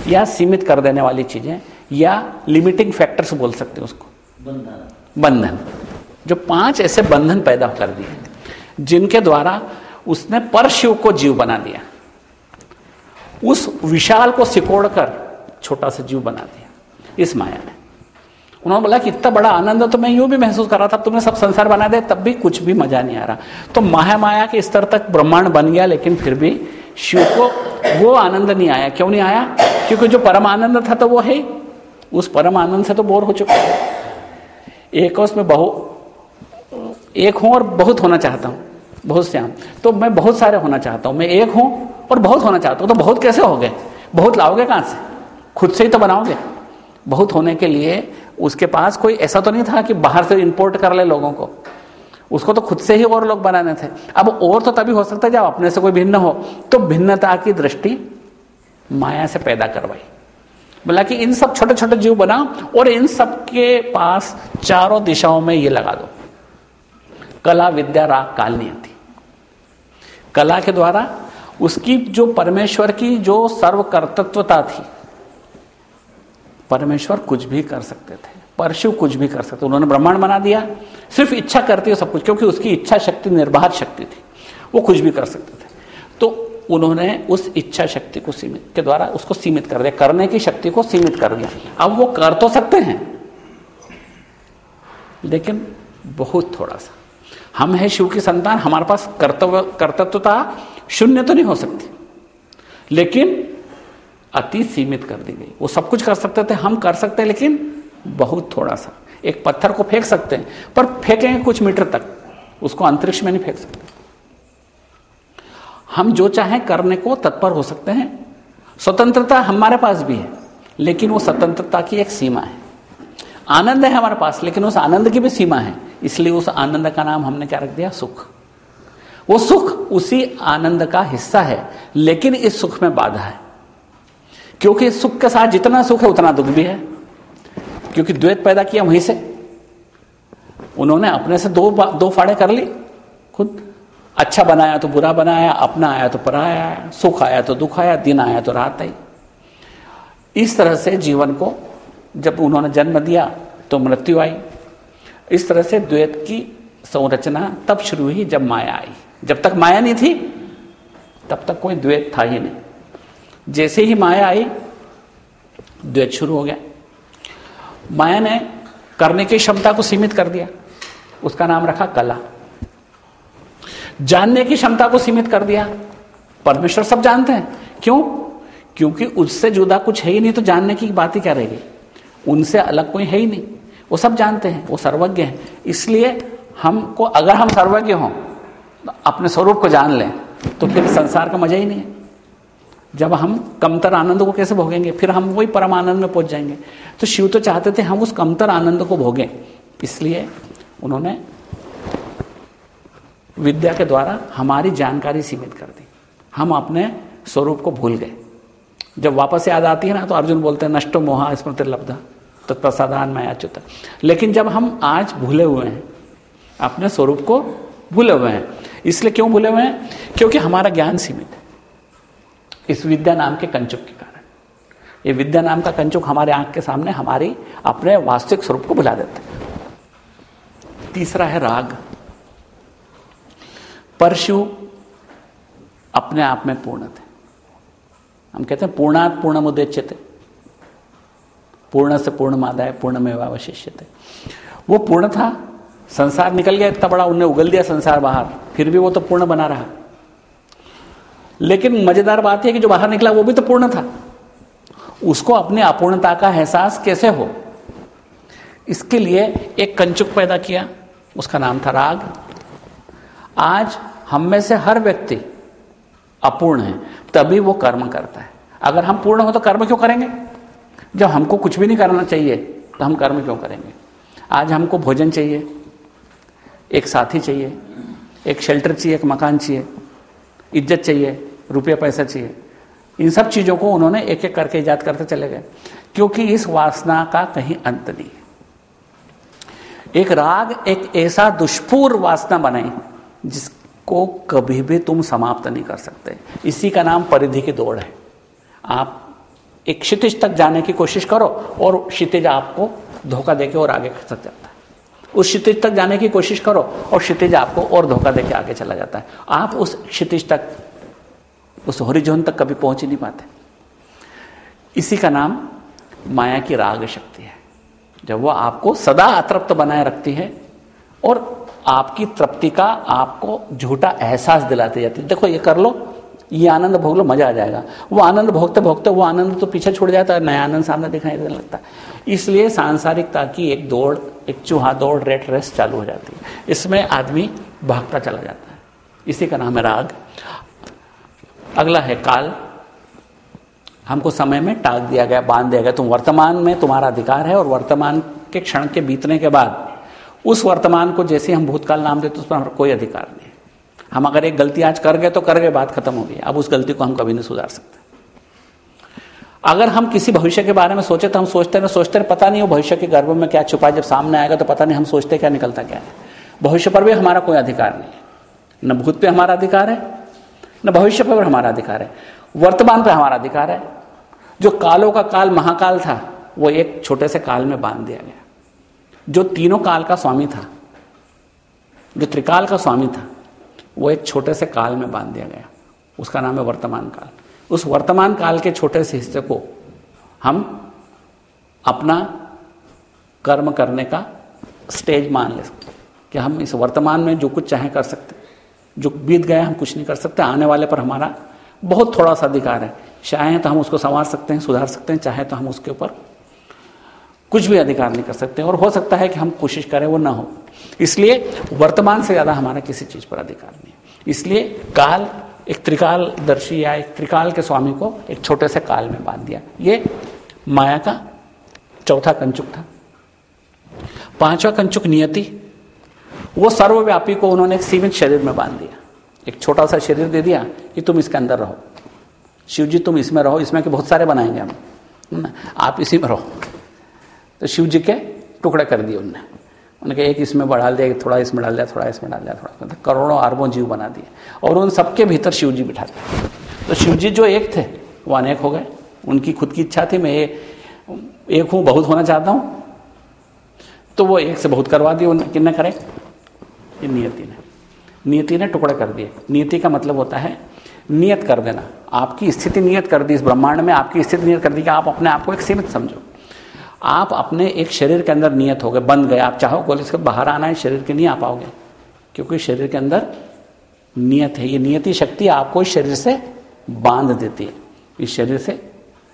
या सीमित कर देने वाली चीज़ें या लिमिटिंग फैक्टर्स बोल सकते हैं उसको। बंधन। बंधन। जो पाँच ऐसे बंधन पैदा कर दिए, जिनके द्वारा उसने पर शिव को जीव बना दिया। उस विशाल को सिकोड़कर छोटा सा जीव बना दिया, इस माया ने। उन्होंने बोला कि इतना बड़ा आनंद तो मैं यूँ भी महसूस कर रहा था, तुमने सब संसार बना दिया, तब भी कुछ भी मज़ा नहीं आ रहा। तो माया माया के स्तर तक ब्रह्मांड बन गया, लेकिन फिर भी शिव को वो आनंद नहीं आया। क्यों नहीं आया? क्योंकि जो परम आनंद था तो वो है। उस परम आनंद से तो बोर हो चुका है। एक उसमें बहु एक हूँ और बहुत होना चाहता हूँ, बहुत से आम। तो मैं बहुत सारे होना चाहता हूँ। मैं एक हूँ और बहुत होना चाहता हूँ। तो बहुत कैसे हो गए? बहुत लाओगे कहाँ से? खुद से ही तो बनाओगे। बहुत होने के लिए उसके पास कोई ऐसा तो नहीं था कि बाहर से इंपोर्ट कर ले लोगों को। उसको तो खुद से ही और लोग बनाने थे। अब और तो तभी हो सकता है जब अपने से कोई भिन्न हो। तो भिन्नता की दृष्टि माया से पैदा करवाई। बोला कि इन सब छोटे छोटे जीव बनाओ और इन सब के पास चारों दिशाओं में ये लगा दो। कला विद्या राग काल थी कला के द्वारा उसकी जो परमेश्वर की जो सर्वकर्तृत्वता थी, परमेश्वर कुछ भी कर सकते थे, परशु कुछ भी कर सकते उन्होंने ब्रह्मांड बना दिया, सिर्फ़ इच्छा करती है सब कुछ, क्योंकि उसकी इच्छा शक्ति, निर्बाध शक्ति थी, वो कुछ भी कर सकते थे। तो उन्होंने उस इच्छा शक्ति को सीमित, के द्वारा उसको सीमित कर दिया, करने की शक्ति को सीमित कर दिया। अब वो कर तो सकते हैं, लेकिन बहुत थोड़ा सा। हम है शिव की संतान, हमारे पास कर्तव्य कर्तव्यता शून्य तो नहीं हो सकती। लेकिन अति सीमित कर दी गई। वो सब कुछ कर सकते थे, हम कर सकते हैं लेकिन बहुत थोड़ा सा। एक पत्थर को फेंक सकते हैं, पर फेंकेंगे कुछ मीटर तक, उसको अंतरिक्ष में नहीं फेंक सकते। हम जो चाहें करने को तत्पर हो सकते हैं। स्वतंत्रता हमारे पास भी है, लेकिन वो स्वतंत्रता की एक सीमा है। आनंद है हमारे पास, लेकिन उस आनंद की भी सीमा है। इसलिए उस आनंद का नाम हमने क्या रख दिया? सुख। वो सुख उसी आनंद का हिस्सा है, लेकिन इस सुख में बाधा है। क्योंकि इस सुख के साथ जितना सुख है, उतना दुख भी है। क्योंकि द्वैत पैदा किया वहीं से। उन्होंने अपने से दो दो फाड़े कर ली, खुद। अच्छा बनाया तो बुरा बनाया, अपना आया तो पराया आया, सुख आया तो दुख आया, दिन आया तो रात आई। इस तरह से जीवन को, जब उन्होंने जन्म दिया तो मृत्यु आई। इस तरह से द्वैत की संरचना तब शुरू हुई जब माया आई। जब तक माया नहीं थी, तब तक कोई द्वैत था ही नहीं। जैसे ही माया आई, द्वैत शुरू हो गया। माया ने करने की क्षमता को सीमित कर दिया। उसका नाम रखा कला। जानने की क्षमता को सीमित कर दिया। परमेश्वर सब जानते हैं। क्यों? क्योंकि उससे जुदा कुछ है ही नहीं तो जानने की बात ही क्या रहेगी उनसे अलग कोई है ही नहीं। वो सब जानते हैं, वो सर्वज्ञ हैं। इसलिए हमको, अगर हम सर्वज्ञ हों तो अपने स्वरूप को जान लें तो फिर संसार का मज़ा ही नहीं है। जब हम कमतर आनंद को कैसे भोगेंगे? फिर हम वही परम आनंद में पहुँच जाएँगे। तो शिव तो चाहते थे हम उस कमतर आनंद को भोगें। इसलिए उन्होंने विद्या के द्वारा हमारी जानकारी सीमित कर दी। हम अपने स्वरूप को भूल गए। जब वापस याद आती है ना तो अर्जुन बोलते हैं, नष्टो मोहा स्मृति लब्धा तो प्रसादान मैं अच्युत लेकिन जब हम आज भूले हुए हैं, अपने स्वरूप को भूले हुए हैं, इसलिए क्यों भूले हुए हैं? क्योंकि हमारा ज्ञान सीमित है। इस विद्या नाम के कंचुक के कारण। ये विद्या नाम का कंचुक हमारे आँख के सामने हमारी अपने वास्तविक स्वरूप को भुला देते तीसरा है राग। परशु अपने आप में पूर्ण थे हम कहते हैं पूर्णात पूर्ण थे पूर्ण से पूर्ण मादाय पूर्ण में अवशिष्य थे वो पूर्ण था, संसार निकल गया, इतना बड़ा उनने उगल दिया संसार बाहर, फिर भी वो तो पूर्ण बना रहा। लेकिन मज़ेदार बात है कि जो बाहर निकला, वो भी तो पूर्ण था। उसको अपने अपूर्णता का एहसास कैसे हो? इसके लिए एक कंचुक पैदा किया, उसका नाम था राग। आज हम में से हर व्यक्ति अपूर्ण है, तभी वो कर्म करता है। अगर हम पूर्ण हो तो कर्म क्यों करेंगे? जब हमको कुछ भी नहीं करना चाहिए तो हम कर्म क्यों करेंगे? आज हमको भोजन चाहिए, एक साथी चाहिए, एक शेल्टर चाहिए, एक मकान चाहिए, इज़्ज़त चाहिए, रुपये पैसा चाहिए। इन सब चीज़ों को उन्होंने एक एक करके ईजाद करते चले गए। क्योंकि इस वासना का कहीं अंत नहीं एक राग, एक ऐसा दुष्पूर वासना बनाई, जिसको कभी भी तुम समाप्त नहीं कर सकते। इसी का नाम परिधि की दौड़ है। आप एक क्षितिज तक जाने की कोशिश करो और क्षितिज आपको धोखा देके और आगे खसक जाता है। उस क्षितिज तक जाने की कोशिश करो और क्षितिज आपको और धोखा देके आगे चला जाता है। आप उस क्षितिज तक, उस होरिजोन तक कभी पहुँच ही नहीं पाते। इसी का नाम माया की राग शक्ति है। जब वो आपको सदा अतृप्त बनाए रखती है और आपकी तृप्ति का आपको झूठा एहसास दिलाती जाती है। देखो, ये कर लो। ये आनंद भोग लो, मज़ा आ जाएगा। वो आनंद भोगते भोगते वो आनंद तो पीछे छूट जाता है, नया आनंद सामने दिखाई देने लगता है। इसलिए सांसारिकता की एक दौड़, एक चूहा दौड़, रेट रेस चालू हो जाती है। इसमें आदमी भागता चला जाता है। इसी का नाम है राग। अगला है काल। हमको समय में टाक दिया गया, बाँध दिया गया। तुम वर्तमान में तुम्हारा अधिकार है और वर्तमान के क्षण के बीतने के बाद, उस वर्तमान को जैसे हम भूतकाल नाम देते उस पर हमारा कोई अधिकार नहीं। हम अगर एक गलती आज कर गए तो कर गए, बात खत्म हो गई। अब उस गलती को हम कभी नहीं सुधार सकते। अगर हम किसी भविष्य के बारे में सोचे तो हम सोचते ना सोचते रहे पता नहीं हो भविष्य के गर्भ में क्या छुपा जब सामने आएगा तो पता नहीं हम सोचते क्या निकलता क्या है। भविष्य पर भी हमारा कोई अधिकार नहीं है। न भूत पे हमारा अधिकार है, न भविष्य पर हमारा अधिकार है। वर्तमान पर हमारा अधिकार है। जो कालों का काल महाकाल था, वो एक छोटे से काल में बाँध दिया गया। जो तीनों काल का स्वामी था, जो त्रिकाल का स्वामी था वो एक छोटे से काल में बाँध दिया गया। उसका नाम है वर्तमान काल। उस वर्तमान काल के छोटे से हिस्से को हम अपना कर्म करने का स्टेज मान ले सकते कि हम इस वर्तमान में जो कुछ चाहे कर सकते जो बीत गया हम कुछ नहीं कर सकते। आने वाले पर हमारा बहुत थोड़ा सा अधिकार है। चाहे तो हम उसको संवार सकते हैं, सुधार सकते हैं। चाहे तो हम उसके ऊपर कुछ भी अधिकार नहीं कर सकते और हो सकता है कि हम कोशिश करें, वो ना हो। इसलिए वर्तमान से ज़्यादा हमारा किसी चीज़ पर अधिकार नहीं इसलिए काल, एक त्रिकाल दर्शी या एक त्रिकाल के स्वामी को एक छोटे से काल में बाँध दिया। ये माया का चौथा कंचुक था। पांचवा कंचुक नियति, वो सर्वव्यापी को उन्होंने एक सीमित शरीर में बाँध दिया। एक छोटा सा शरीर दे दिया कि तुम इसके अंदर रहो। शिव जी तुम इसमें रहो, इसमें के बहुत सारे बनाएँगे हम। आप इसी में रहो। तो शिव जी के टुकड़े कर दिए उनने। उनके एक इसमें बढ़ा दिया थोड़ा इसमें डाल दिया, थोड़ा इसमें डाल दिया, थोड़ा तो करोड़ों अरबों जीव बना दिए। और उन सबके भीतर शिव जी बिठा दिए। तो शिव जी जो एक थे, वो अनेक हो गए। उनकी खुद की इच्छा थी, मैं एक हूँ, बहुत होना चाहता हूँ। तो वो एक से बहुत करवा दिए उन किन्ने करें? ये नियति ने। नियति ने टुकड़े कर दिए। नियति का मतलब होता है, नियत कर देना। आपकी स्थिति नियत कर दी, इस ब्रह्मांड में आपकी स्थिति नियत कर दी कि आप अपने आप को एक सीमित समझो। आप अपने एक शरीर के अंदर नियत हो गए, बंद गए। आप चाहो कॉलेज के बाहर आना है, शरीर के नहीं आ पाओगे क्योंकि शरीर के अंदर नियत है। ये नियति शक्ति आपको इस शरीर से बाँध देती है। इस शरीर से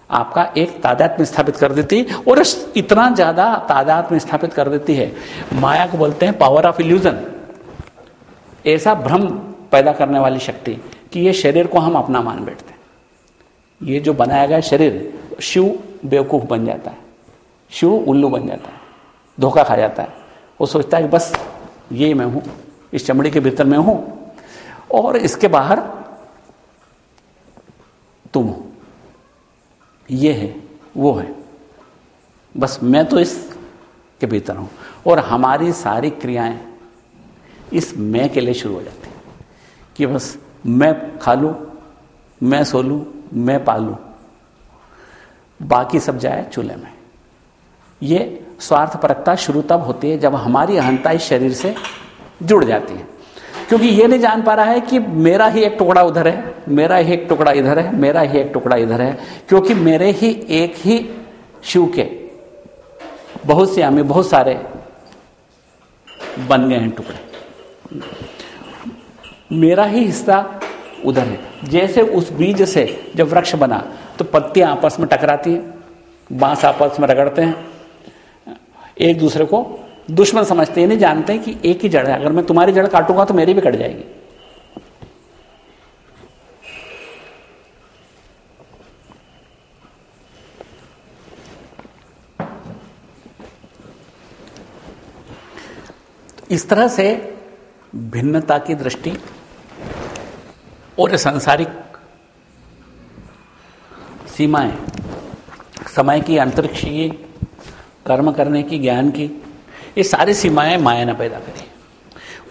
आपका एक तादाद में स्थापित कर देती है और इतना ज़्यादा तादाद में स्थापित कर देती है। माया को बोलते हैं पावर ऑफ़ इल्यूजन ऐसा भ्रम पैदा करने वाली शक्ति कि ये शरीर को हम अपना मान बैठते हैं। ये जो बनाया गया शरीर शिव बेवकूफ़ बन जाता है। शिव उल्लू बन जाता है, धोखा खा जाता है। वो सोचता है बस ये मैं हूँ, इस चमड़ी के भीतर मैं हूँ, और इसके बाहर तुम हो। ये है, वो है। बस मैं तो इस के भीतर हूँ, और हमारी सारी क्रियाएँ इस मैं के लिए शुरू हो जाती है। कि बस मैं खा लू, मैं सो लू, मैं पालू, बाकी सब जाए चूल्हे में। ये स्वार्थ परकता शुरू तब होती है जब हमारी अहंता इस शरीर से जुड़ जाती है। क्योंकि ये नहीं जान पा रहा है कि मेरा ही एक टुकड़ा उधर है, मेरा ही एक टुकड़ा इधर है, मेरा ही एक टुकड़ा इधर है, क्योंकि मेरे ही एक ही शिव के बहुत से हमें बहुत सारे बन गए हैं टुकड़े। मेरा ही हिस्सा उधर है। जैसे उस बीज से जब वृक्ष बना तो पत्तियाँ आपस में टकराती हैं, बाँस आपस में रगड़ते हैं एक दूसरे को दुश्मन समझते हैं, नहीं जानते हैं कि एक ही जड़ है। अगर मैं तुम्हारी जड़ काटूँगा तो मेरी भी कट जाएगी। इस तरह से भिन्नता की दृष्टि और सांसारिक सीमाएँ, समय की अंतरिक्ष की कर्म करने की, ज्ञान की, ये सारी सीमाएँ माया ने पैदा करी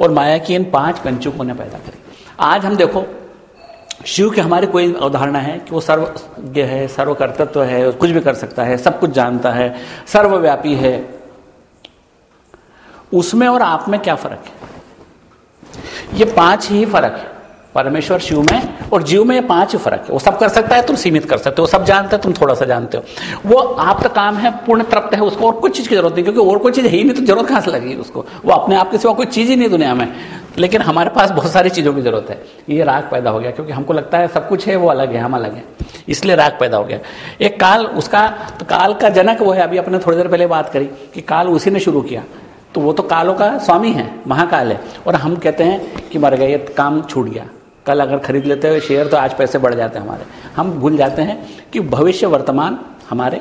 और माया की इन पाँच कंचुकों ने पैदा करी आज हम देखो, शिव की हमारी कोई अवधारणा है कि वो सर्वज्ञ है, सर्वकर्तत्व है, कुछ भी कर सकता है, सब कुछ जानता है, सर्वव्यापी है। उसमें और आप में क्या फ़र्क है? ये पाँच ही फ़र्क है। परमेश्वर शिव में और जीव में ये पाँच फ़र्क है। वो सब कर सकता है, तुम सीमित कर सकते हो। सब जानते हो, तुम थोड़ा सा जानते हो। वो आपका काम है, पूर्ण तृप्त है, उसको और कुछ चीज़ की ज़रूरत नहीं, क्योंकि और कोई चीज़ है नहीं तो ज़रूरत कहाँ से लगेगी उसको? वो अपने आप के सिवा कोई चीज़ ही नहीं दुनिया में। लेकिन हमारे पास बहुत सारी चीज़ों की ज़रूरत है। ये राग पैदा हो गया, क्योंकि हमको लगता है सब कुछ है, वो अलग है, हम अलग है। इसलिए राग पैदा हो गया। एक काल, उसका तो काल का जनक वो है, अभी अपने थोड़ी देर पहले बात करी कि काल उसी ने शुरू किया। तो वो तो कालों का स्वामी है, महाकाल है। और हम कहते हैं कि मर गए काम छूट गया। कल अगर खरीद लेते हुए शेयर तो आज पैसे बढ़ जाते हैं हमारे। हम भूल जाते हैं कि भविष्य वर्तमान हमारे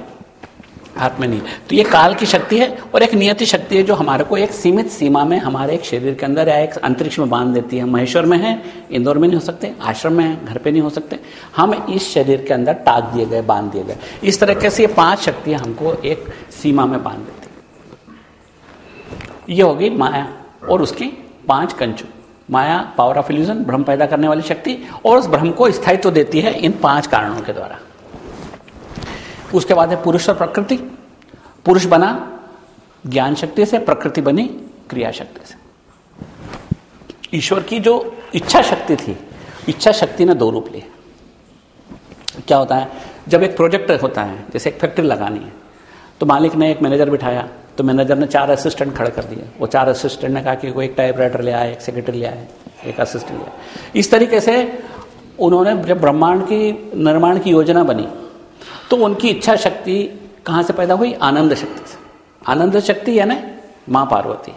हाथ में नहीं तो ये काल की शक्ति है और एक नियति शक्ति है जो हमारे को एक सीमित सीमा में हमारे एक शरीर के अंदर या एक अंतरिक्ष में बाँध देती है। महेश्वर में है, इंदौर में नहीं हो सकते, आश्रम में है, घर पे नहीं हो सकते। हम इस शरीर के अंदर टाक दिए गए, बाँध दिए गए। इस तरीके से ये पाँच शक्तियाँ हमको एक सीमा में बाँध देती ये होगी माया और उसकी पाँच कंचु। माया पावर ऑफ़ इल्यूजन भ्रम पैदा करने वाली शक्ति, और उस भ्रम को स्थायित्व देती है इन पाँच कारणों के द्वारा। उसके बाद है पुरुष और प्रकृति। पुरुष बना, ज्ञान शक्ति से, प्रकृति बनी, क्रिया शक्ति से। ईश्वर की जो इच्छा शक्ति थी, इच्छा शक्ति ने दो रूप लिए। क्या होता है? जब एक प्रोजेक्ट होता है, जैसे एक फैक्ट्री लगानी है तो मालिक ने एक मैनेजर बिठाया तो मैनेजर ने चार असिस्टेंट खड़े कर दिए। वो चार असिस्टेंट ने कहा कि वो एक टाइप राइटर ले आए, एक सेक्रेटरी ले आए, एक असिस्टेंट ले आए। इस तरीके से उन्होंने जब ब्रह्मांड की, निर्माण की योजना बनी तो उनकी इच्छा शक्ति कहाँ से पैदा हुई? आनंद शक्ति से। आनंद शक्ति यानी माँ पार्वती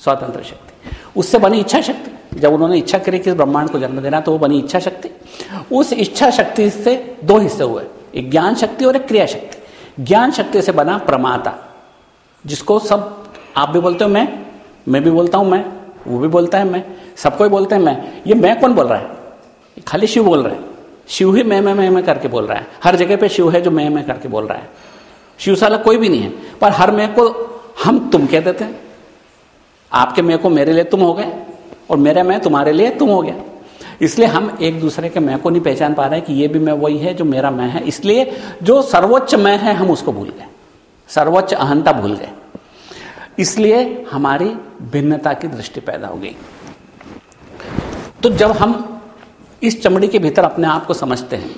स्वतंत्र शक्ति। उससे बनी इच्छा शक्ति। जब उन्होंने इच्छा करी कि ब्रह्मांड को जन्म देना तो वो बनी इच्छा शक्ति। उस इच्छा शक्ति से दो हिस्से हुए। एक ज्ञान शक्ति और एक क्रिया शक्ति। ज्ञान शक्ति से बना प्रमाता। जिसको सब, आप भी बोलते हो मैं मैं भी बोलता हूँ मैं, वो भी बोलता है मैं, सबको ही बोलते हैं मैं। ये मैं कौन बोल रहा है? खाली शिव बोल रहा है। शिव ही मैं मैं मैं मैं करके बोल रहा है। हर जगह पे शिव है जो मैं मैं करके बोल रहा है। शिव साला कोई भी नहीं है। पर हर मैं को हम तुम कह देते हैं। आपके मैं को मेरे लिए तुम हो गए, और मेरे मैं तुम्हारे लिए तुम हो गया इसलिए हम एक दूसरे के मैं को नहीं पहचान पा रहे कि ये भी मैं, वही है जो मेरा मैं है। इसलिए जो सर्वोच्च मैं है, हम उसको भूल गए। सर्वोच्च अहंता भूल गए। इसलिए हमारी भिन्नता की दृष्टि पैदा हो गई। तो जब हम इस चमड़ी के भीतर अपने आप को समझते हैं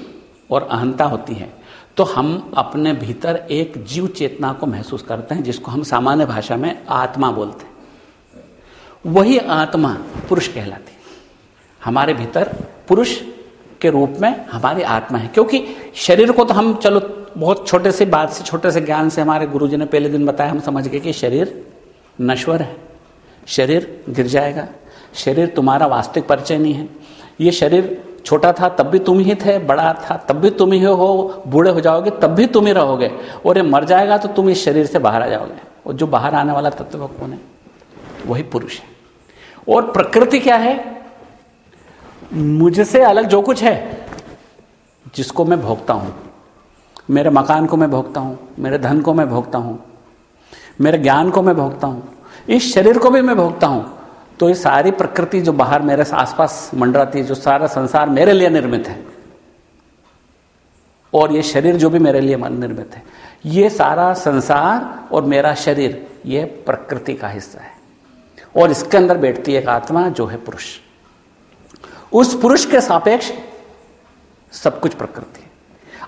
और अहंता होती है तो हम अपने भीतर एक जीव चेतना को महसूस करते हैं, जिसको हम सामान्य भाषा में आत्मा बोलते हैं। वही आत्मा पुरुष कहलाती है। हमारे भीतर पुरुष के रूप में हमारी आत्मा है, क्योंकि शरीर को तो हम, चलो बहुत छोटे से बात से, छोटे से ज्ञान से हमारे गुरु जी ने पहले दिन बताया, हम समझ गए कि शरीर नश्वर है। शरीर गिर जाएगा। शरीर तुम्हारा वास्तविक परिचय नहीं है। ये शरीर छोटा था, तब भी तुम ही थे, बड़ा था, तब भी तुम ही हो, बूढ़े हो जाओगे, तब भी तुम ही रहोगे। और ये मर जाएगा तो तुम इस शरीर से बाहर आ जाओगे। और जो बाहर आने वाला तत्व कौन है? वही पुरुष है। और प्रकृति क्या है? मुझसे अलग जो कुछ है, जिसको मैं भोगता हूँ। मेरे मकान को मैं भोगता हूँ, मेरे धन को मैं भोगता हूँ, मेरे ज्ञान को मैं भोगता हूँ, इस शरीर को भी मैं भोगता हूँ। तो ये सारी प्रकृति जो बाहर मेरे आसपास मंडराती है, जो सारा संसार मेरे लिए निर्मित है, और ये शरीर जो भी मेरे लिए निर्मित है, ये सारा संसार और मेरा शरीर, ये प्रकृति का हिस्सा है। और इसके अंदर बैठती है एक आत्मा जो है पुरुष। उस पुरुष के सापेक्ष सब कुछ प्रकृति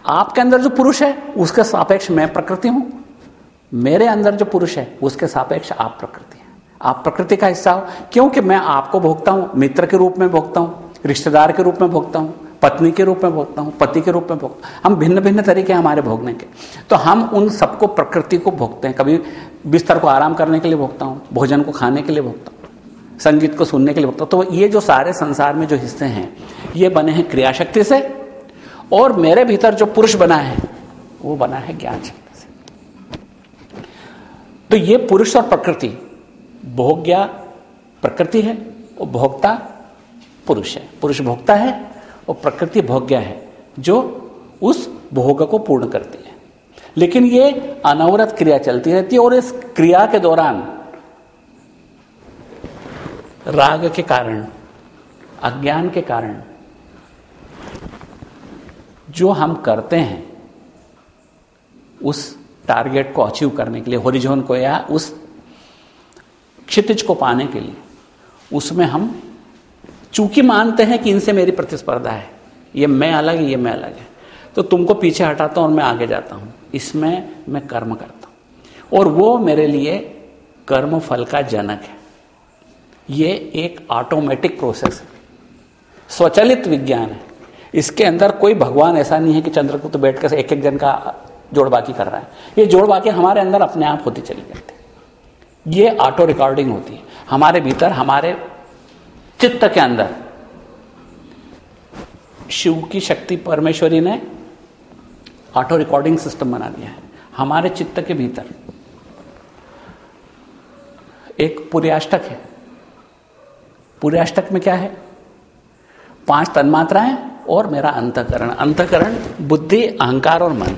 आपके अंदर जो पुरुष है, उसके सापेक्ष मैं प्रकृति हूँ। मेरे अंदर जो पुरुष है, उसके सापेक्ष आप प्रकृति हैं। आप प्रकृति का हिस्सा हो, क्योंकि मैं आपको भोगता हूँ, मित्र के रूप में भोगता हूँ, रिश्तेदार के रूप में भोगता हूँ, पत्नी के रूप में भोगता हूँ, पति के रूप में भोगता हूँ। हम भिन्न भिन्न तरीके हैं हमारे भोगने के। तो हम उन सबको प्रकृति को भोगते हैं। कभी बिस्तर को आराम करने के लिए भोगता हूँ, भोजन को खाने के लिए भोगता हूँ, संगीत को सुनने के लिए भोगता हूँ। तो ये जो सारे संसार में जो हिस्से हैं, ये बने हैं क्रियाशक्ति से और मेरे भीतर जो पुरुष बना है, वो बना है ज्ञान शक्ति से। तो ये पुरुष और प्रकृति, भोग्या प्रकृति है और भोक्ता पुरुष है। पुरुष भोक्ता है और प्रकृति भोग्य है, जो उस भोग को पूर्ण करती है। लेकिन ये अनवरत क्रिया चलती रहती है और इस क्रिया के दौरान राग के कारण, अज्ञान के कारण जो हम करते हैं, उस टारगेट को अचीव करने के लिए होरिजोन को या उस क्षितिज को पाने के लिए, उसमें हम, चूँकि मानते हैं कि इनसे मेरी प्रतिस्पर्धा है, ये मैं अलग है, ये मैं अलग है तो तुमको पीछे हटाता हूँ और मैं आगे जाता हूँ। इसमें मैं कर्म करता हूँ। और वो मेरे लिए कर्म फल का जनक है। ये एक ऑटोमेटिक प्रोसेस है। स्वचालित विज्ञान है। इसके अंदर कोई भगवान ऐसा नहीं है कि चंद्र को तो बैठ कर एक एक जन का जोड़ बाकी कर रहा है। ये जोड़ बाकी हमारे अंदर अपने आप होती चली जाती है। ये ऑटो रिकॉर्डिंग होती है। हमारे भीतर, हमारे चित्त के अंदर। शिव की शक्ति परमेश्वरी ने ऑटो रिकॉर्डिंग सिस्टम बना दिया है। हमारे चित्त के भीतर। एक पुर्याष्टक है। पुर्याष्टक में क्या है? पाँच तन्मात्राएँ और मेरा अंतकरण। अंतकरण बुद्धि, अहंकार और मन।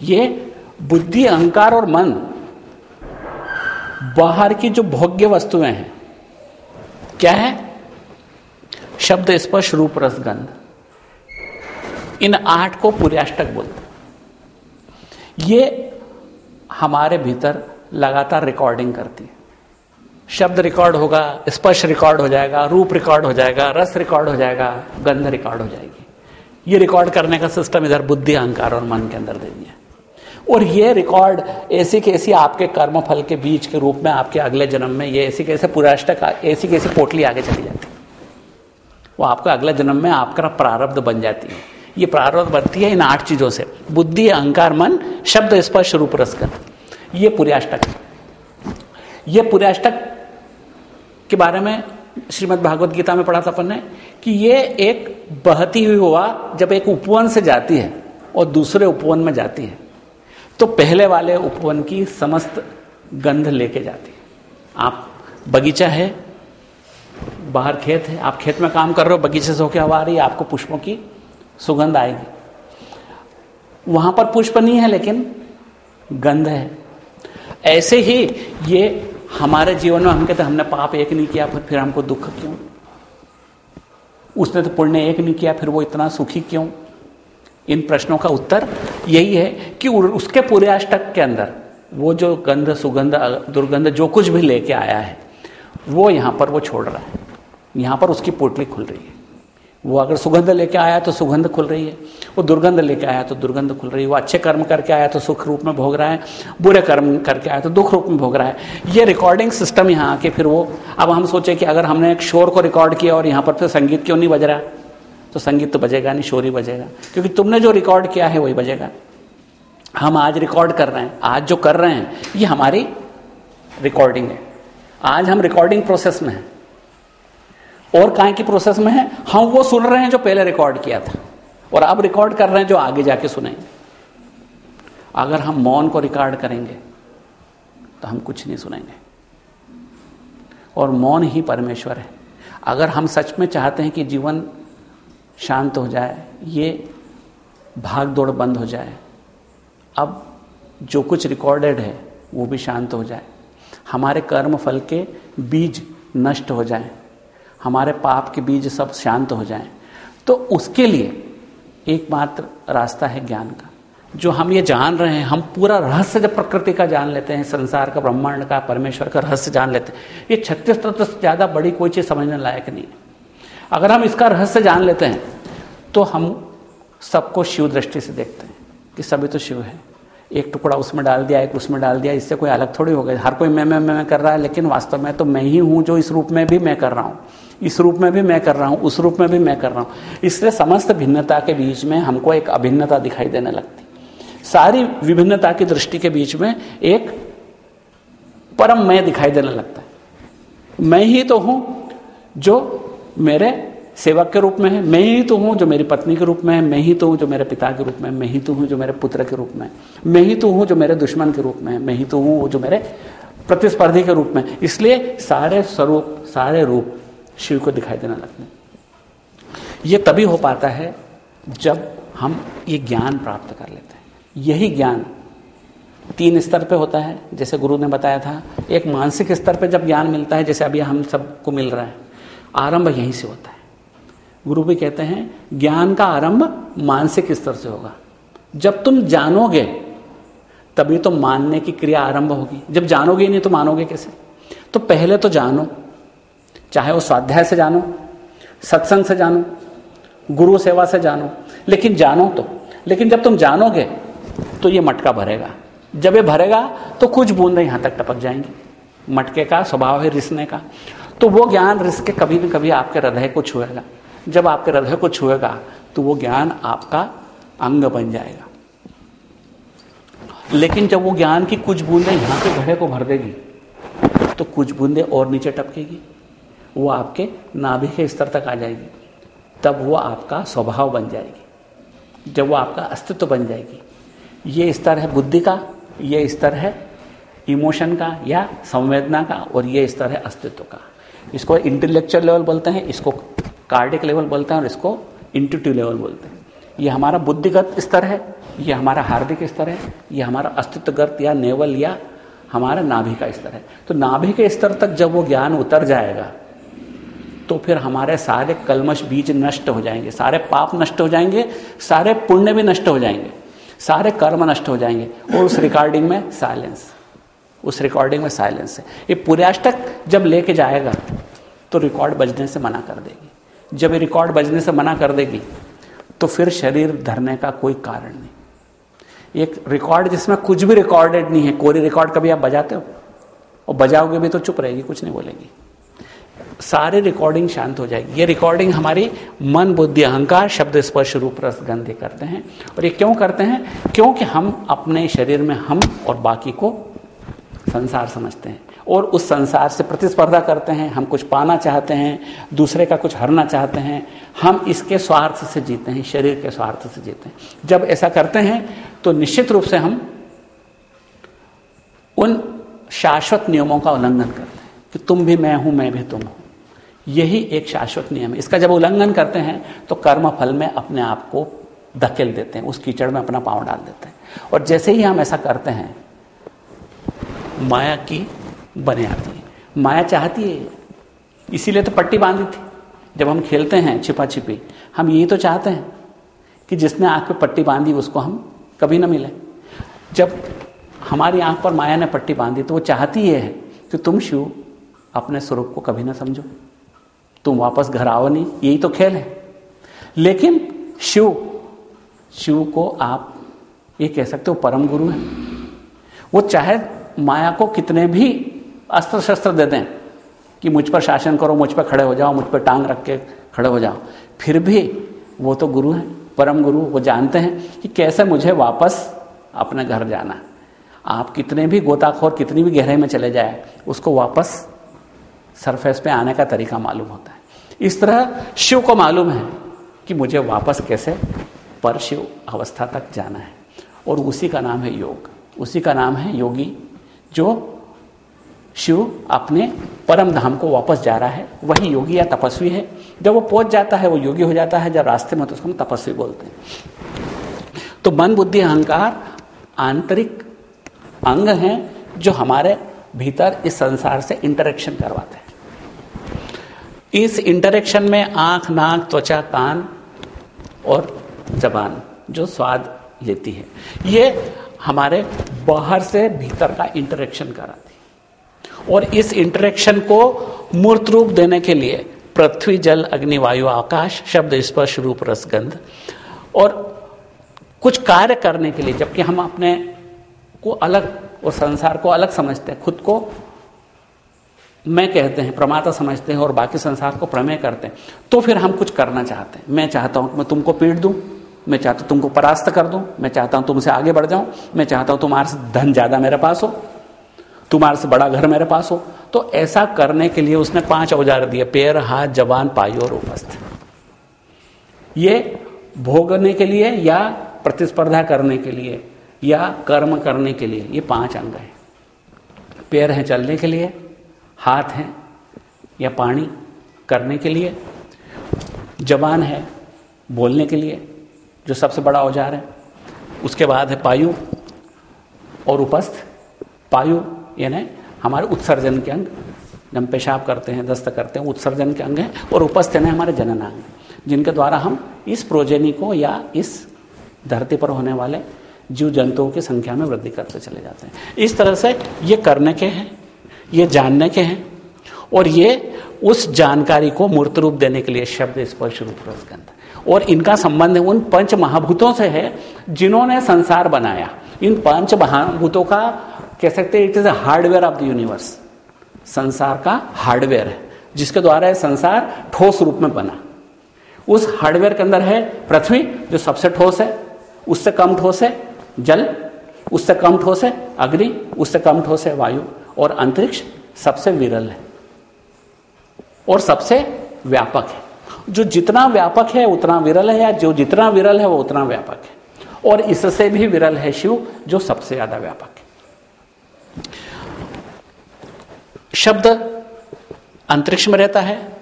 ये बुद्धि, अहंकार और मन बाहर की जो भोग्य वस्तुएँ हैं, क्या है? शब्द स्पर्श, रूप रसगंध इन आठ को पुर्याष्टक बोलते ये हमारे भीतर लगातार रिकॉर्डिंग करती है। शब्द रिकॉर्ड होगा, स्पर्श रिकॉर्ड हो जाएगा, रूप रिकॉर्ड हो जाएगा, रस रिकॉर्ड हो जाएगा, गंध रिकॉर्ड हो जाएगी। ये रिकॉर्ड करने का सिस्टम इधर बुद्धि, अहंकार और मन के अंदर दे दिया। और ये रिकॉर्ड ऐसी कैसी आपके कर्म फल के बीच के रूप में, आपके अगले जन्म में, ये ऐसी कैसे पुराष्टक, ऐसी कैसी पोटली आगे चली जाती है। वो आपका अगले जन्म में आपका प्रारब्ध बन जाती है। ये प्रारब्ध बनती है इन आठ चीज़ों से। बुद्धि, अहंकार, मन, शब्द, स्पर्श, रूप रसकर ये पुर्याष्टक ये पुर्याष्टक के बारे में श्रीमद भागवत गीता में पढ़ा था अपन ने, कि ये एक बहती हुई हुआ जब एक उपवन से जाती है और दूसरे उपवन में जाती है तो पहले वाले उपवन की समस्त गंध लेके जाती है। आप बगीचा है, बाहर खेत है, आप खेत में काम कर रहे हो, बगीचे से होकर हवा आ रही है, आपको पुष्पों की सुगंध आएगी। वहाँ पर पुष्प नहीं है, लेकिन गंध है। ऐसे ही ये हमारे जीवन में हम कहते हमने पाप एक नहीं किया, फिर फिर हमको दुख क्यों? उसने तो पुण्य एक नहीं किया, फिर वो इतना सुखी क्यों? इन प्रश्नों का उत्तर यही है कि उसके पूरे अष्टक के अंदर, वो जो गंध, सुगंध दुर्गंध, जो कुछ भी लेके आया है, वो यहाँ पर वो छोड़ रहा है। यहाँ पर उसकी पोटली खुल रही है। वो अगर सुगंध लेके आया तो सुगंध खुल रही है। वो दुर्गंध लेके आया तो दुर्गंध खुल रही है। वो अच्छे कर्म करके आया तो सुख रूप में भोग रहा है। बुरे कर्म करके आया तो दुख रूप में भोग रहा है। ये रिकॉर्डिंग सिस्टम यहाँ आके फिर वो अब हम सोचे कि अगर हमने एक शोर को रिकॉर्ड किया और यहाँ पर फिर संगीत क्यों नहीं बज रहा? तो संगीत तो बजेगा नहीं, शोर ही बजेगा। क्योंकि तुमने जो रिकॉर्ड किया है वही बजेगा। हम आज रिकॉर्ड कर रहे हैं। आज जो कर रहे हैं, ये हमारी रिकॉर्डिंग है। आज हम रिकॉर्डिंग प्रोसेस में हैं। और काय की प्रोसेस में है? हम वो सुन रहे हैं जो पहले रिकॉर्ड किया था। और अब रिकॉर्ड कर रहे हैं जो आगे जाके सुनेंगे। अगर हम मौन को रिकॉर्ड करेंगे तो हम कुछ नहीं सुनेंगे। और मौन ही परमेश्वर है। अगर हम सच में चाहते हैं कि जीवन शांत हो जाए, ये भाग दौड़ बंद हो जाए, अब जो कुछ रिकॉर्डेड है, वो भी शांत हो जाए। हमारे कर्म फल के बीज नष्ट हो जाए। हमारे पाप के बीज सब शांत हो जाएँ। तो उसके लिए एकमात्र रास्ता है ज्ञान का। जो हम ये जान रहे हैं हम पूरा रहस्य जब प्रकृति का जान लेते हैं संसार का ब्रह्मांड का परमेश्वर का रहस्य जान लेते हैं। ये छत्तीस तत्व से ज़्यादा बड़ी कोई चीज़ समझने लायक नहीं है। अगर हम इसका रहस्य जान लेते हैं तो हम सबको शिव दृष्टि से देखते हैं कि सभी तो शिव है। एक टुकड़ा उसमें डाल दिया एक उसमें डाल दिया इससे कोई अलग थोड़ी हो गया। हर कोई मैं मैं मैं, कर रहा है लेकिन वास्तव में तो मैं ही हूँ जो इस रूप में भी मैं कर रहा हूँ। इस रूप में भी मैं कर रहा हूँ, उस रूप में भी मैं कर रहा हूँ। इसलिए समस्त भिन्नता के बीच में हमको एक अभिन्नता दिखाई देने लगती। सारी विभिन्नता की दृष्टि के बीच में एक परम मैं दिखाई देने लगता है। मैं ही तो हूँ जो मेरे सेवक के रूप में है, मैं ही तो हूँ जो मेरी पत्नी के रूप में है, मैं ही तो हूँ जो मेरे पिता के रूप में मैं ही तो हूँ जो मेरे पुत्र के रूप में मैं ही तो हूँ जो मेरे दुश्मन के रूप में मैं ही तो हूँ जो मेरे प्रतिस्पर्धी के रूप में इसलिए सारे स्वरूप, सारे रूप शिव को दिखाई देना लगते ये तभी हो पाता है जब हम ये ज्ञान प्राप्त कर लेते हैं। यही ज्ञान तीन स्तर पे होता है, जैसे गुरु ने बताया था, एक मानसिक स्तर पे जब ज्ञान मिलता है, जैसे अभी हम सबको मिल रहा है, आरंभ यहीं से होता है। गुरु भी कहते हैं, ज्ञान का आरंभ मानसिक स्तर से होगा। जब तुम जानोगे, तभी तो मानने की क्रिया आरंभ होगी। जब जानोगे नहीं तो मानोगे कैसे? तो पहले तो जानो। चाहे वो स्वाध्याय से जानो, सत्संग से जानो, गुरु सेवा से जानो, लेकिन जानो तो। लेकिन जब तुम जानोगे तो ये मटका भरेगा। जब ये भरेगा तो कुछ बूंदें यहाँ तक टपक जाएँगी। मटके का स्वभाव है रिसने का। तो वो ज्ञान रिस के कभी न कभी आपके हृदय को छुएगा। जब आपके हृदय को छुएगा तो वो ज्ञान आपका अंग बन जाएगा। लेकिन जब वो ज्ञान की कुछ बूंदें यहाँ के घड़े को भर देगी तो कुछ बूंदें और नीचे टपकेगी। वो आपके नाभि के स्तर तक आ जाएगी। तब वो आपका स्वभाव बन जाएगी। जब वो आपका अस्तित्व बन जाएगी। ये स्तर है बुद्धि का, ये स्तर है इमोशन का या संवेदना का और ये स्तर है अस्तित्व का। इसको इंटेलेक्चुअल लेवल बोलते हैं, इसको कार्डिक लेवल बोलते हैं और इसको इंटूटिव लेवल बोलते हैं। ये हमारा बुद्धिगत स्तर है, ये हमारा हार्दिक स्तर है, ये हमारा अस्तित्वगत या नेवल या हमारा नाभि का स्तर है। तो नाभि के स्तर तक जब वो ज्ञान उतर जाएगा तो फिर हमारे सारे कलमश बीज नष्ट हो जाएँगे, सारे पाप नष्ट हो जाएँगे, सारे पुण्य भी नष्ट हो जाएँगे, सारे कर्म नष्ट हो जाएँगे, और उस रिकॉर्डिंग में साइलेंस उस रिकॉर्डिंग में साइलेंस है। ये पुर्याष्टक जब लेके जाएगा तो रिकॉर्ड बजने से मना कर देगी। जब ये रिकॉर्ड बजने से मना कर देगी तो फिर शरीर धरने का कोई कारण नहीं। एक रिकॉर्ड जिसमें कुछ भी रिकॉर्डेड नहीं है, कोरी रिकॉर्ड कभी आप बजाते हो? और बजाओगे भी तो चुप रहेगी, कुछ नहीं बोलेगी। सारे रिकॉर्डिंग शांत हो जाएगी। ये रिकॉर्डिंग हमारी मन, बुद्धि, अहंकार, शब्द स्पर्श रूप रस गंधे करते हैं। और ये क्यों करते हैं? क्योंकि हम अपने शरीर में हम और बाकी को संसार समझते हैं। और उस संसार से प्रतिस्पर्धा करते हैं। हम कुछ पाना चाहते हैं, दूसरे का कुछ हरना चाहते हैं। हम इसके स्वार्थ से जीते हैं, शरीर के स्वार्थ से जीते हैं। जब ऐसा करते हैं तो निश्चित रूप से हम उन शाश्वत नियमों का उल्लंघन करते हैं कि तुम भी मैं हूँ, मैं भी तुम हूँ। यही एक शाश्वत नियम है। इसका जब उल्लंघन करते हैं तो कर्म फल में अपने आप को धकेल देते हैं, उस कीचड़ में अपना पाँव डाल देते हैं। और जैसे ही हम ऐसा करते हैं, माया की बने आती है। माया चाहती है, इसीलिए तो पट्टी बांधी थी। जब हम खेलते हैं छिपा छिपी हम यही तो चाहते हैं कि जिसने आँख पे पट्टी बांधी, उसको हम कभी ना मिले। जब हमारी आँख पर माया ने पट्टी बांधी तो वो चाहती है कि तुम शिव अपने स्वरूप को कभी ना समझो। तुम वापस घर आओ नहीं, यही तो खेल है। लेकिन शिव शिव को आप ये कह सकते हो परम गुरु है। वो चाहे माया को कितने भी अस्त्र शस्त्र दे दें कि मुझ पर शासन करो, मुझ पर खड़े हो जाओ, मुझ पर टांग रख के खड़े हो जाओ, फिर भी वो तो गुरु हैं, परम गुरु, वो जानते हैं कि कैसे मुझे वापस अपने घर जाना आप कितने भी गोताखोर, कितनी भी गहराई में चले जाए, उसको वापस सरफेस पे आने का तरीका मालूम होता है। इस तरह शिव को मालूम है कि मुझे वापस कैसे पर शिव अवस्था तक जाना है। और उसी का नाम है योग। उसी का नाम है योगी, जो शिव अपने परम धाम को वापस जा रहा है। वही योगी या तपस्वी है। जब वो पहुँच जाता है, वो योगी हो जाता है। जब रास्ते में तो उसको हम तपस्वी बोलते हैं। तो मन, बुद्धि, अहंकार आंतरिक अंग हैं, जो हमारे भीतर इस संसार से इंटरेक्शन करवाते हैं। इस इंटरेक्शन में आँख, नाक, त्वचा, कान और जबान, जो स्वाद लेती है। ये हमारे बाहर से भीतर का इंटरेक्शन कराती है। और इस इंटरेक्शन को मूर्त रूप देने के लिए पृथ्वी, जल, अग्नि, वायु, आकाश, शब्द, स्पर्श, रूप रसगंध और कुछ कार्य करने के लिए, जबकि हम अपने को अलग और संसार को अलग समझते हैं, खुद को मैं कहते हैं, प्रमाता समझते हैं और बाकी संसार को प्रमेय करते हैं तो फिर हम कुछ करना चाहते हैं। मैं चाहता हूँ मैं तुमको पीट दूँ, मैं चाहता हूँ तुमको परास्त कर दूँ, मैं चाहता हूँ तुमसे आगे बढ़ जाऊँ, मैं चाहता हूँ तुम्हारे से धन ज़्यादा मेरे पास हो, तुम्हारे से बड़ा घर मेरे पास हो। तो ऐसा करने के लिए उसने पाँच औज़ार दिए, पैर, हाथ, जवान, पाई और उपस्थ। ये भोगने के लिए या प्रतिस्पर्धा करने के लिए या कर्म करने के लिए, ये पाँच अंग है। पैर हैं चलने के लिए हाथ हैं या पानी करने के लिए, जबान है बोलने के लिए, जो सबसे बड़ा औज़ार है। उसके बाद है पायु और उपस्थ। पायु यानी हमारे उत्सर्जन के अंग। हम पेशाब करते हैं, दस्त करते हैं, उत्सर्जन के अंग हैं और उपस्थ यानी हमारे जननांग। जिनके द्वारा हम इस प्रोजेनी को या इस धरती पर होने वाले जीव जंतुओं की संख्या में वृद्धि करते चले जाते हैं। इस तरह से ये करने के हैं। ये जानने के हैं। और ये उस जानकारी को मूर्त रूप देने के लिए शब्द स्पर्श रूप रसगंध। और इनका संबंध उन पंच महाभूतों से है जिन्होंने संसार बनाया। इन पंच महाभूतों का कह सकते हैं it is hardware of the universe संसार का हार्डवेयर है, जिसके द्वारा यह संसार ठोस रूप में बना। उस हार्डवेयर के अंदर है पृथ्वी, जो सबसे ठोस है, उससे कम ठोस है जल, उससे कम ठोस है अग्नि, उससे कम ठोस है वायु। और अंतरिक्ष सबसे विरल है और सबसे व्यापक है। जो जितना व्यापक है, उतना विरल है, या जो जितना विरल है, वो उतना व्यापक है। और इससे भी विरल है शिव, जो सबसे ज़्यादा व्यापक है। शब्द अंतरिक्ष में रहता है,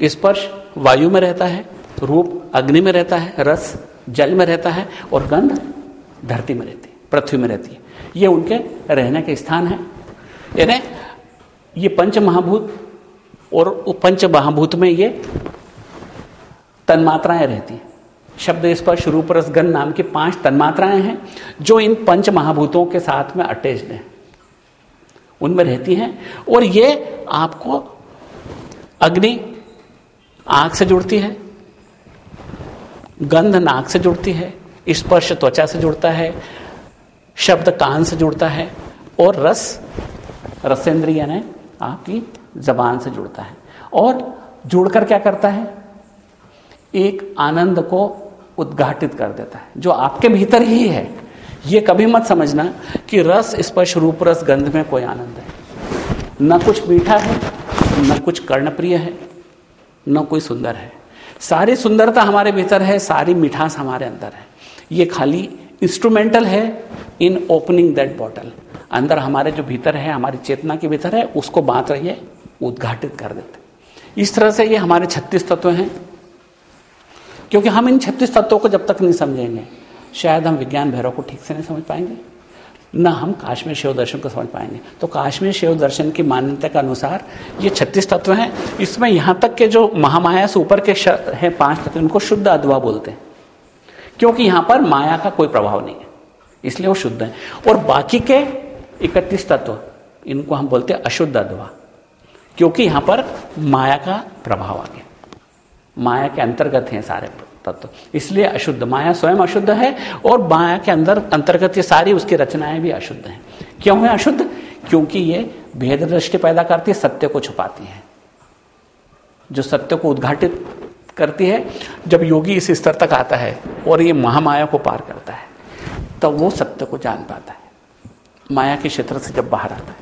स्पर्श वायु में रहता है, रूप अग्नि में रहता है, रस जल में रहता है, और गंध धरती में रहती है, पृथ्वी में रहती है। ये उनके रहने के स्थान है। यानी ये पंच महाभूत और पंच महाभूत में ये तन्मात्राएँ रहती हैं। शब्द स्पर्श रूप रस गन नाम की पाँच तन्मात्राएँ हैं, जो इन पंच महाभूतों के साथ में अटैच्ड हैं। उनमें रहती हैं और ये आपको अग्नि आँख से जुड़ती है, गंध नाक से जुड़ती है, स्पर्श त्वचा से जुड़ता है, शब्द कान से जुड़ता है और रस रसेंद्रिय यानी आपकी जबान से जुड़ता है। और जुड़कर क्या करता है? एक आनंद को उद्घाटित कर देता है, जो आपके भीतर ही है। ये कभी मत समझना कि रस, स्पर्श रूप रस गंध में कोई आनंद है। न कुछ मीठा है, न कुछ कर्णप्रिय है, न कोई सुंदर है। सारी सुंदरता हमारे भीतर है, सारी मिठास हमारे अंदर है। ये खाली इंस्ट्रूमेंटल है इन ओपनिंग दैट बॉटल अंदर हमारे जो भीतर है, हमारी चेतना के भीतर है, उसको बांट रही है, उद्घाटित कर देते इस तरह से ये हमारे छत्तीस तत्व हैं। क्योंकि हम इन छत्तीस तत्वों को जब तक नहीं समझेंगे, शायद हम विज्ञान भैरव को ठीक से नहीं समझ पाएँगे, न हम काश्मीर शिव दर्शन को समझ पाएँगे। तो काश्मीर शिव दर्शन की मान्यता के अनुसार ये छत्तीस तत्व हैं। इसमें यहाँ तक के जो महामाया से ऊपर के हैं पाँच तत्व, इनको शुद्ध अदवा बोलते हैं। क्योंकि यहाँ पर माया का कोई प्रभाव नहीं है, इसलिए वो शुद्ध है। और बाकी के इकतीस तत्व, इनको हम बोलते हैं अशुद्ध अदवा क्योंकि यहाँ पर माया का प्रभाव आ गया। माया के अंतर्गत हैं सारे तत्व। इसलिए अशुद्ध, माया स्वयं अशुद्ध है और माया के अंदर अंतर्गत ये सारी उसकी रचनाएँ भी अशुद्ध हैं। क्यों है अशुद्ध? क्योंकि ये भेद दृष्टि पैदा करती है, सत्य को छुपाती है। जो सत्य को उद्घाटित करती है, जब योगी इस स्तर तक आता है और ये महामाया को पार करता है, तब तो वो सत्य को जान पाता है। माया के क्षेत्र से जब बाहर आता है,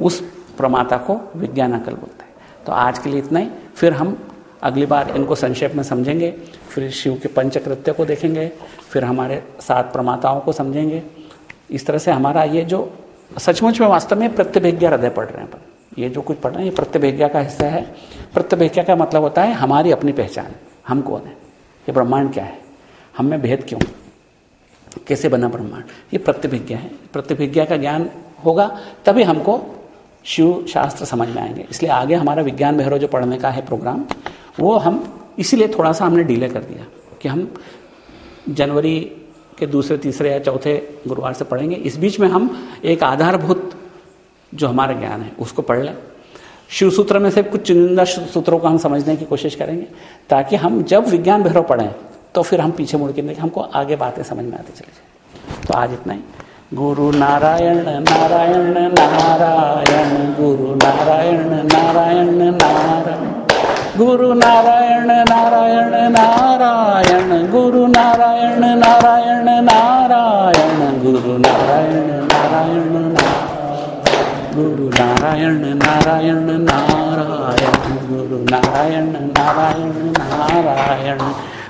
उस प्रमाता को विज्ञान अकल बोलते हैं। तो आज के लिए इतना ही। फिर हम अगली बार इनको संक्षेप में समझेंगे, फिर शिव के पंचकृत्य को देखेंगे, फिर हमारे सात प्रमाताओं को समझेंगे। इस तरह से हमारा ये जो सचमुच में वास्तव में प्रत्यभिज्ञा हृदय पढ़ रहे हैं पर ये जो कुछ पढ़ रहे हैं, ये प्रत्यभिज्ञा का हिस्सा है। प्रत्यभिज्ञा का मतलब होता है हमारी अपनी पहचान। हम कौन है? ये ब्रह्मांड क्या है? हम में भेद क्यों कैसे बना ब्रह्मांड? ये प्रतिभिज्ञा है। प्रतिभिज्ञा का ज्ञान होगा, तभी हमको शिव शास्त्र समझ में आएँगे। इसलिए आगे हमारा विज्ञान भैरव जो पढ़ने का है प्रोग्राम वो हम इसीलिए थोड़ा सा हमने डिले कर दिया कि हम जनवरी के दूसरे, तीसरे या चौथे गुरुवार से पढ़ेंगे। इस बीच में हम एक आधारभूत जो हमारा ज्ञान है, उसको पढ़ लें। शिव सूत्र में से कुछ चुनिंदा सूत्रों को हम समझने की कोशिश करेंगे, ताकि हम जब विज्ञान भैरव पढ़ें तो फिर हम पीछे मुड़ के नहीं, हमको आगे बातें समझ में आती चली जाए। तो आज इतना ही। गुरु नारायण नारायण नारायण, गुरु नारायण नारायण नारायण। गुरु नारायण नारायण नारायण। गुरु नारायण नारायण नारायण। गुरु नारायण नारायण गुरु नारायण नारायण नारायण। गुरु नारायण नारायण नारायण।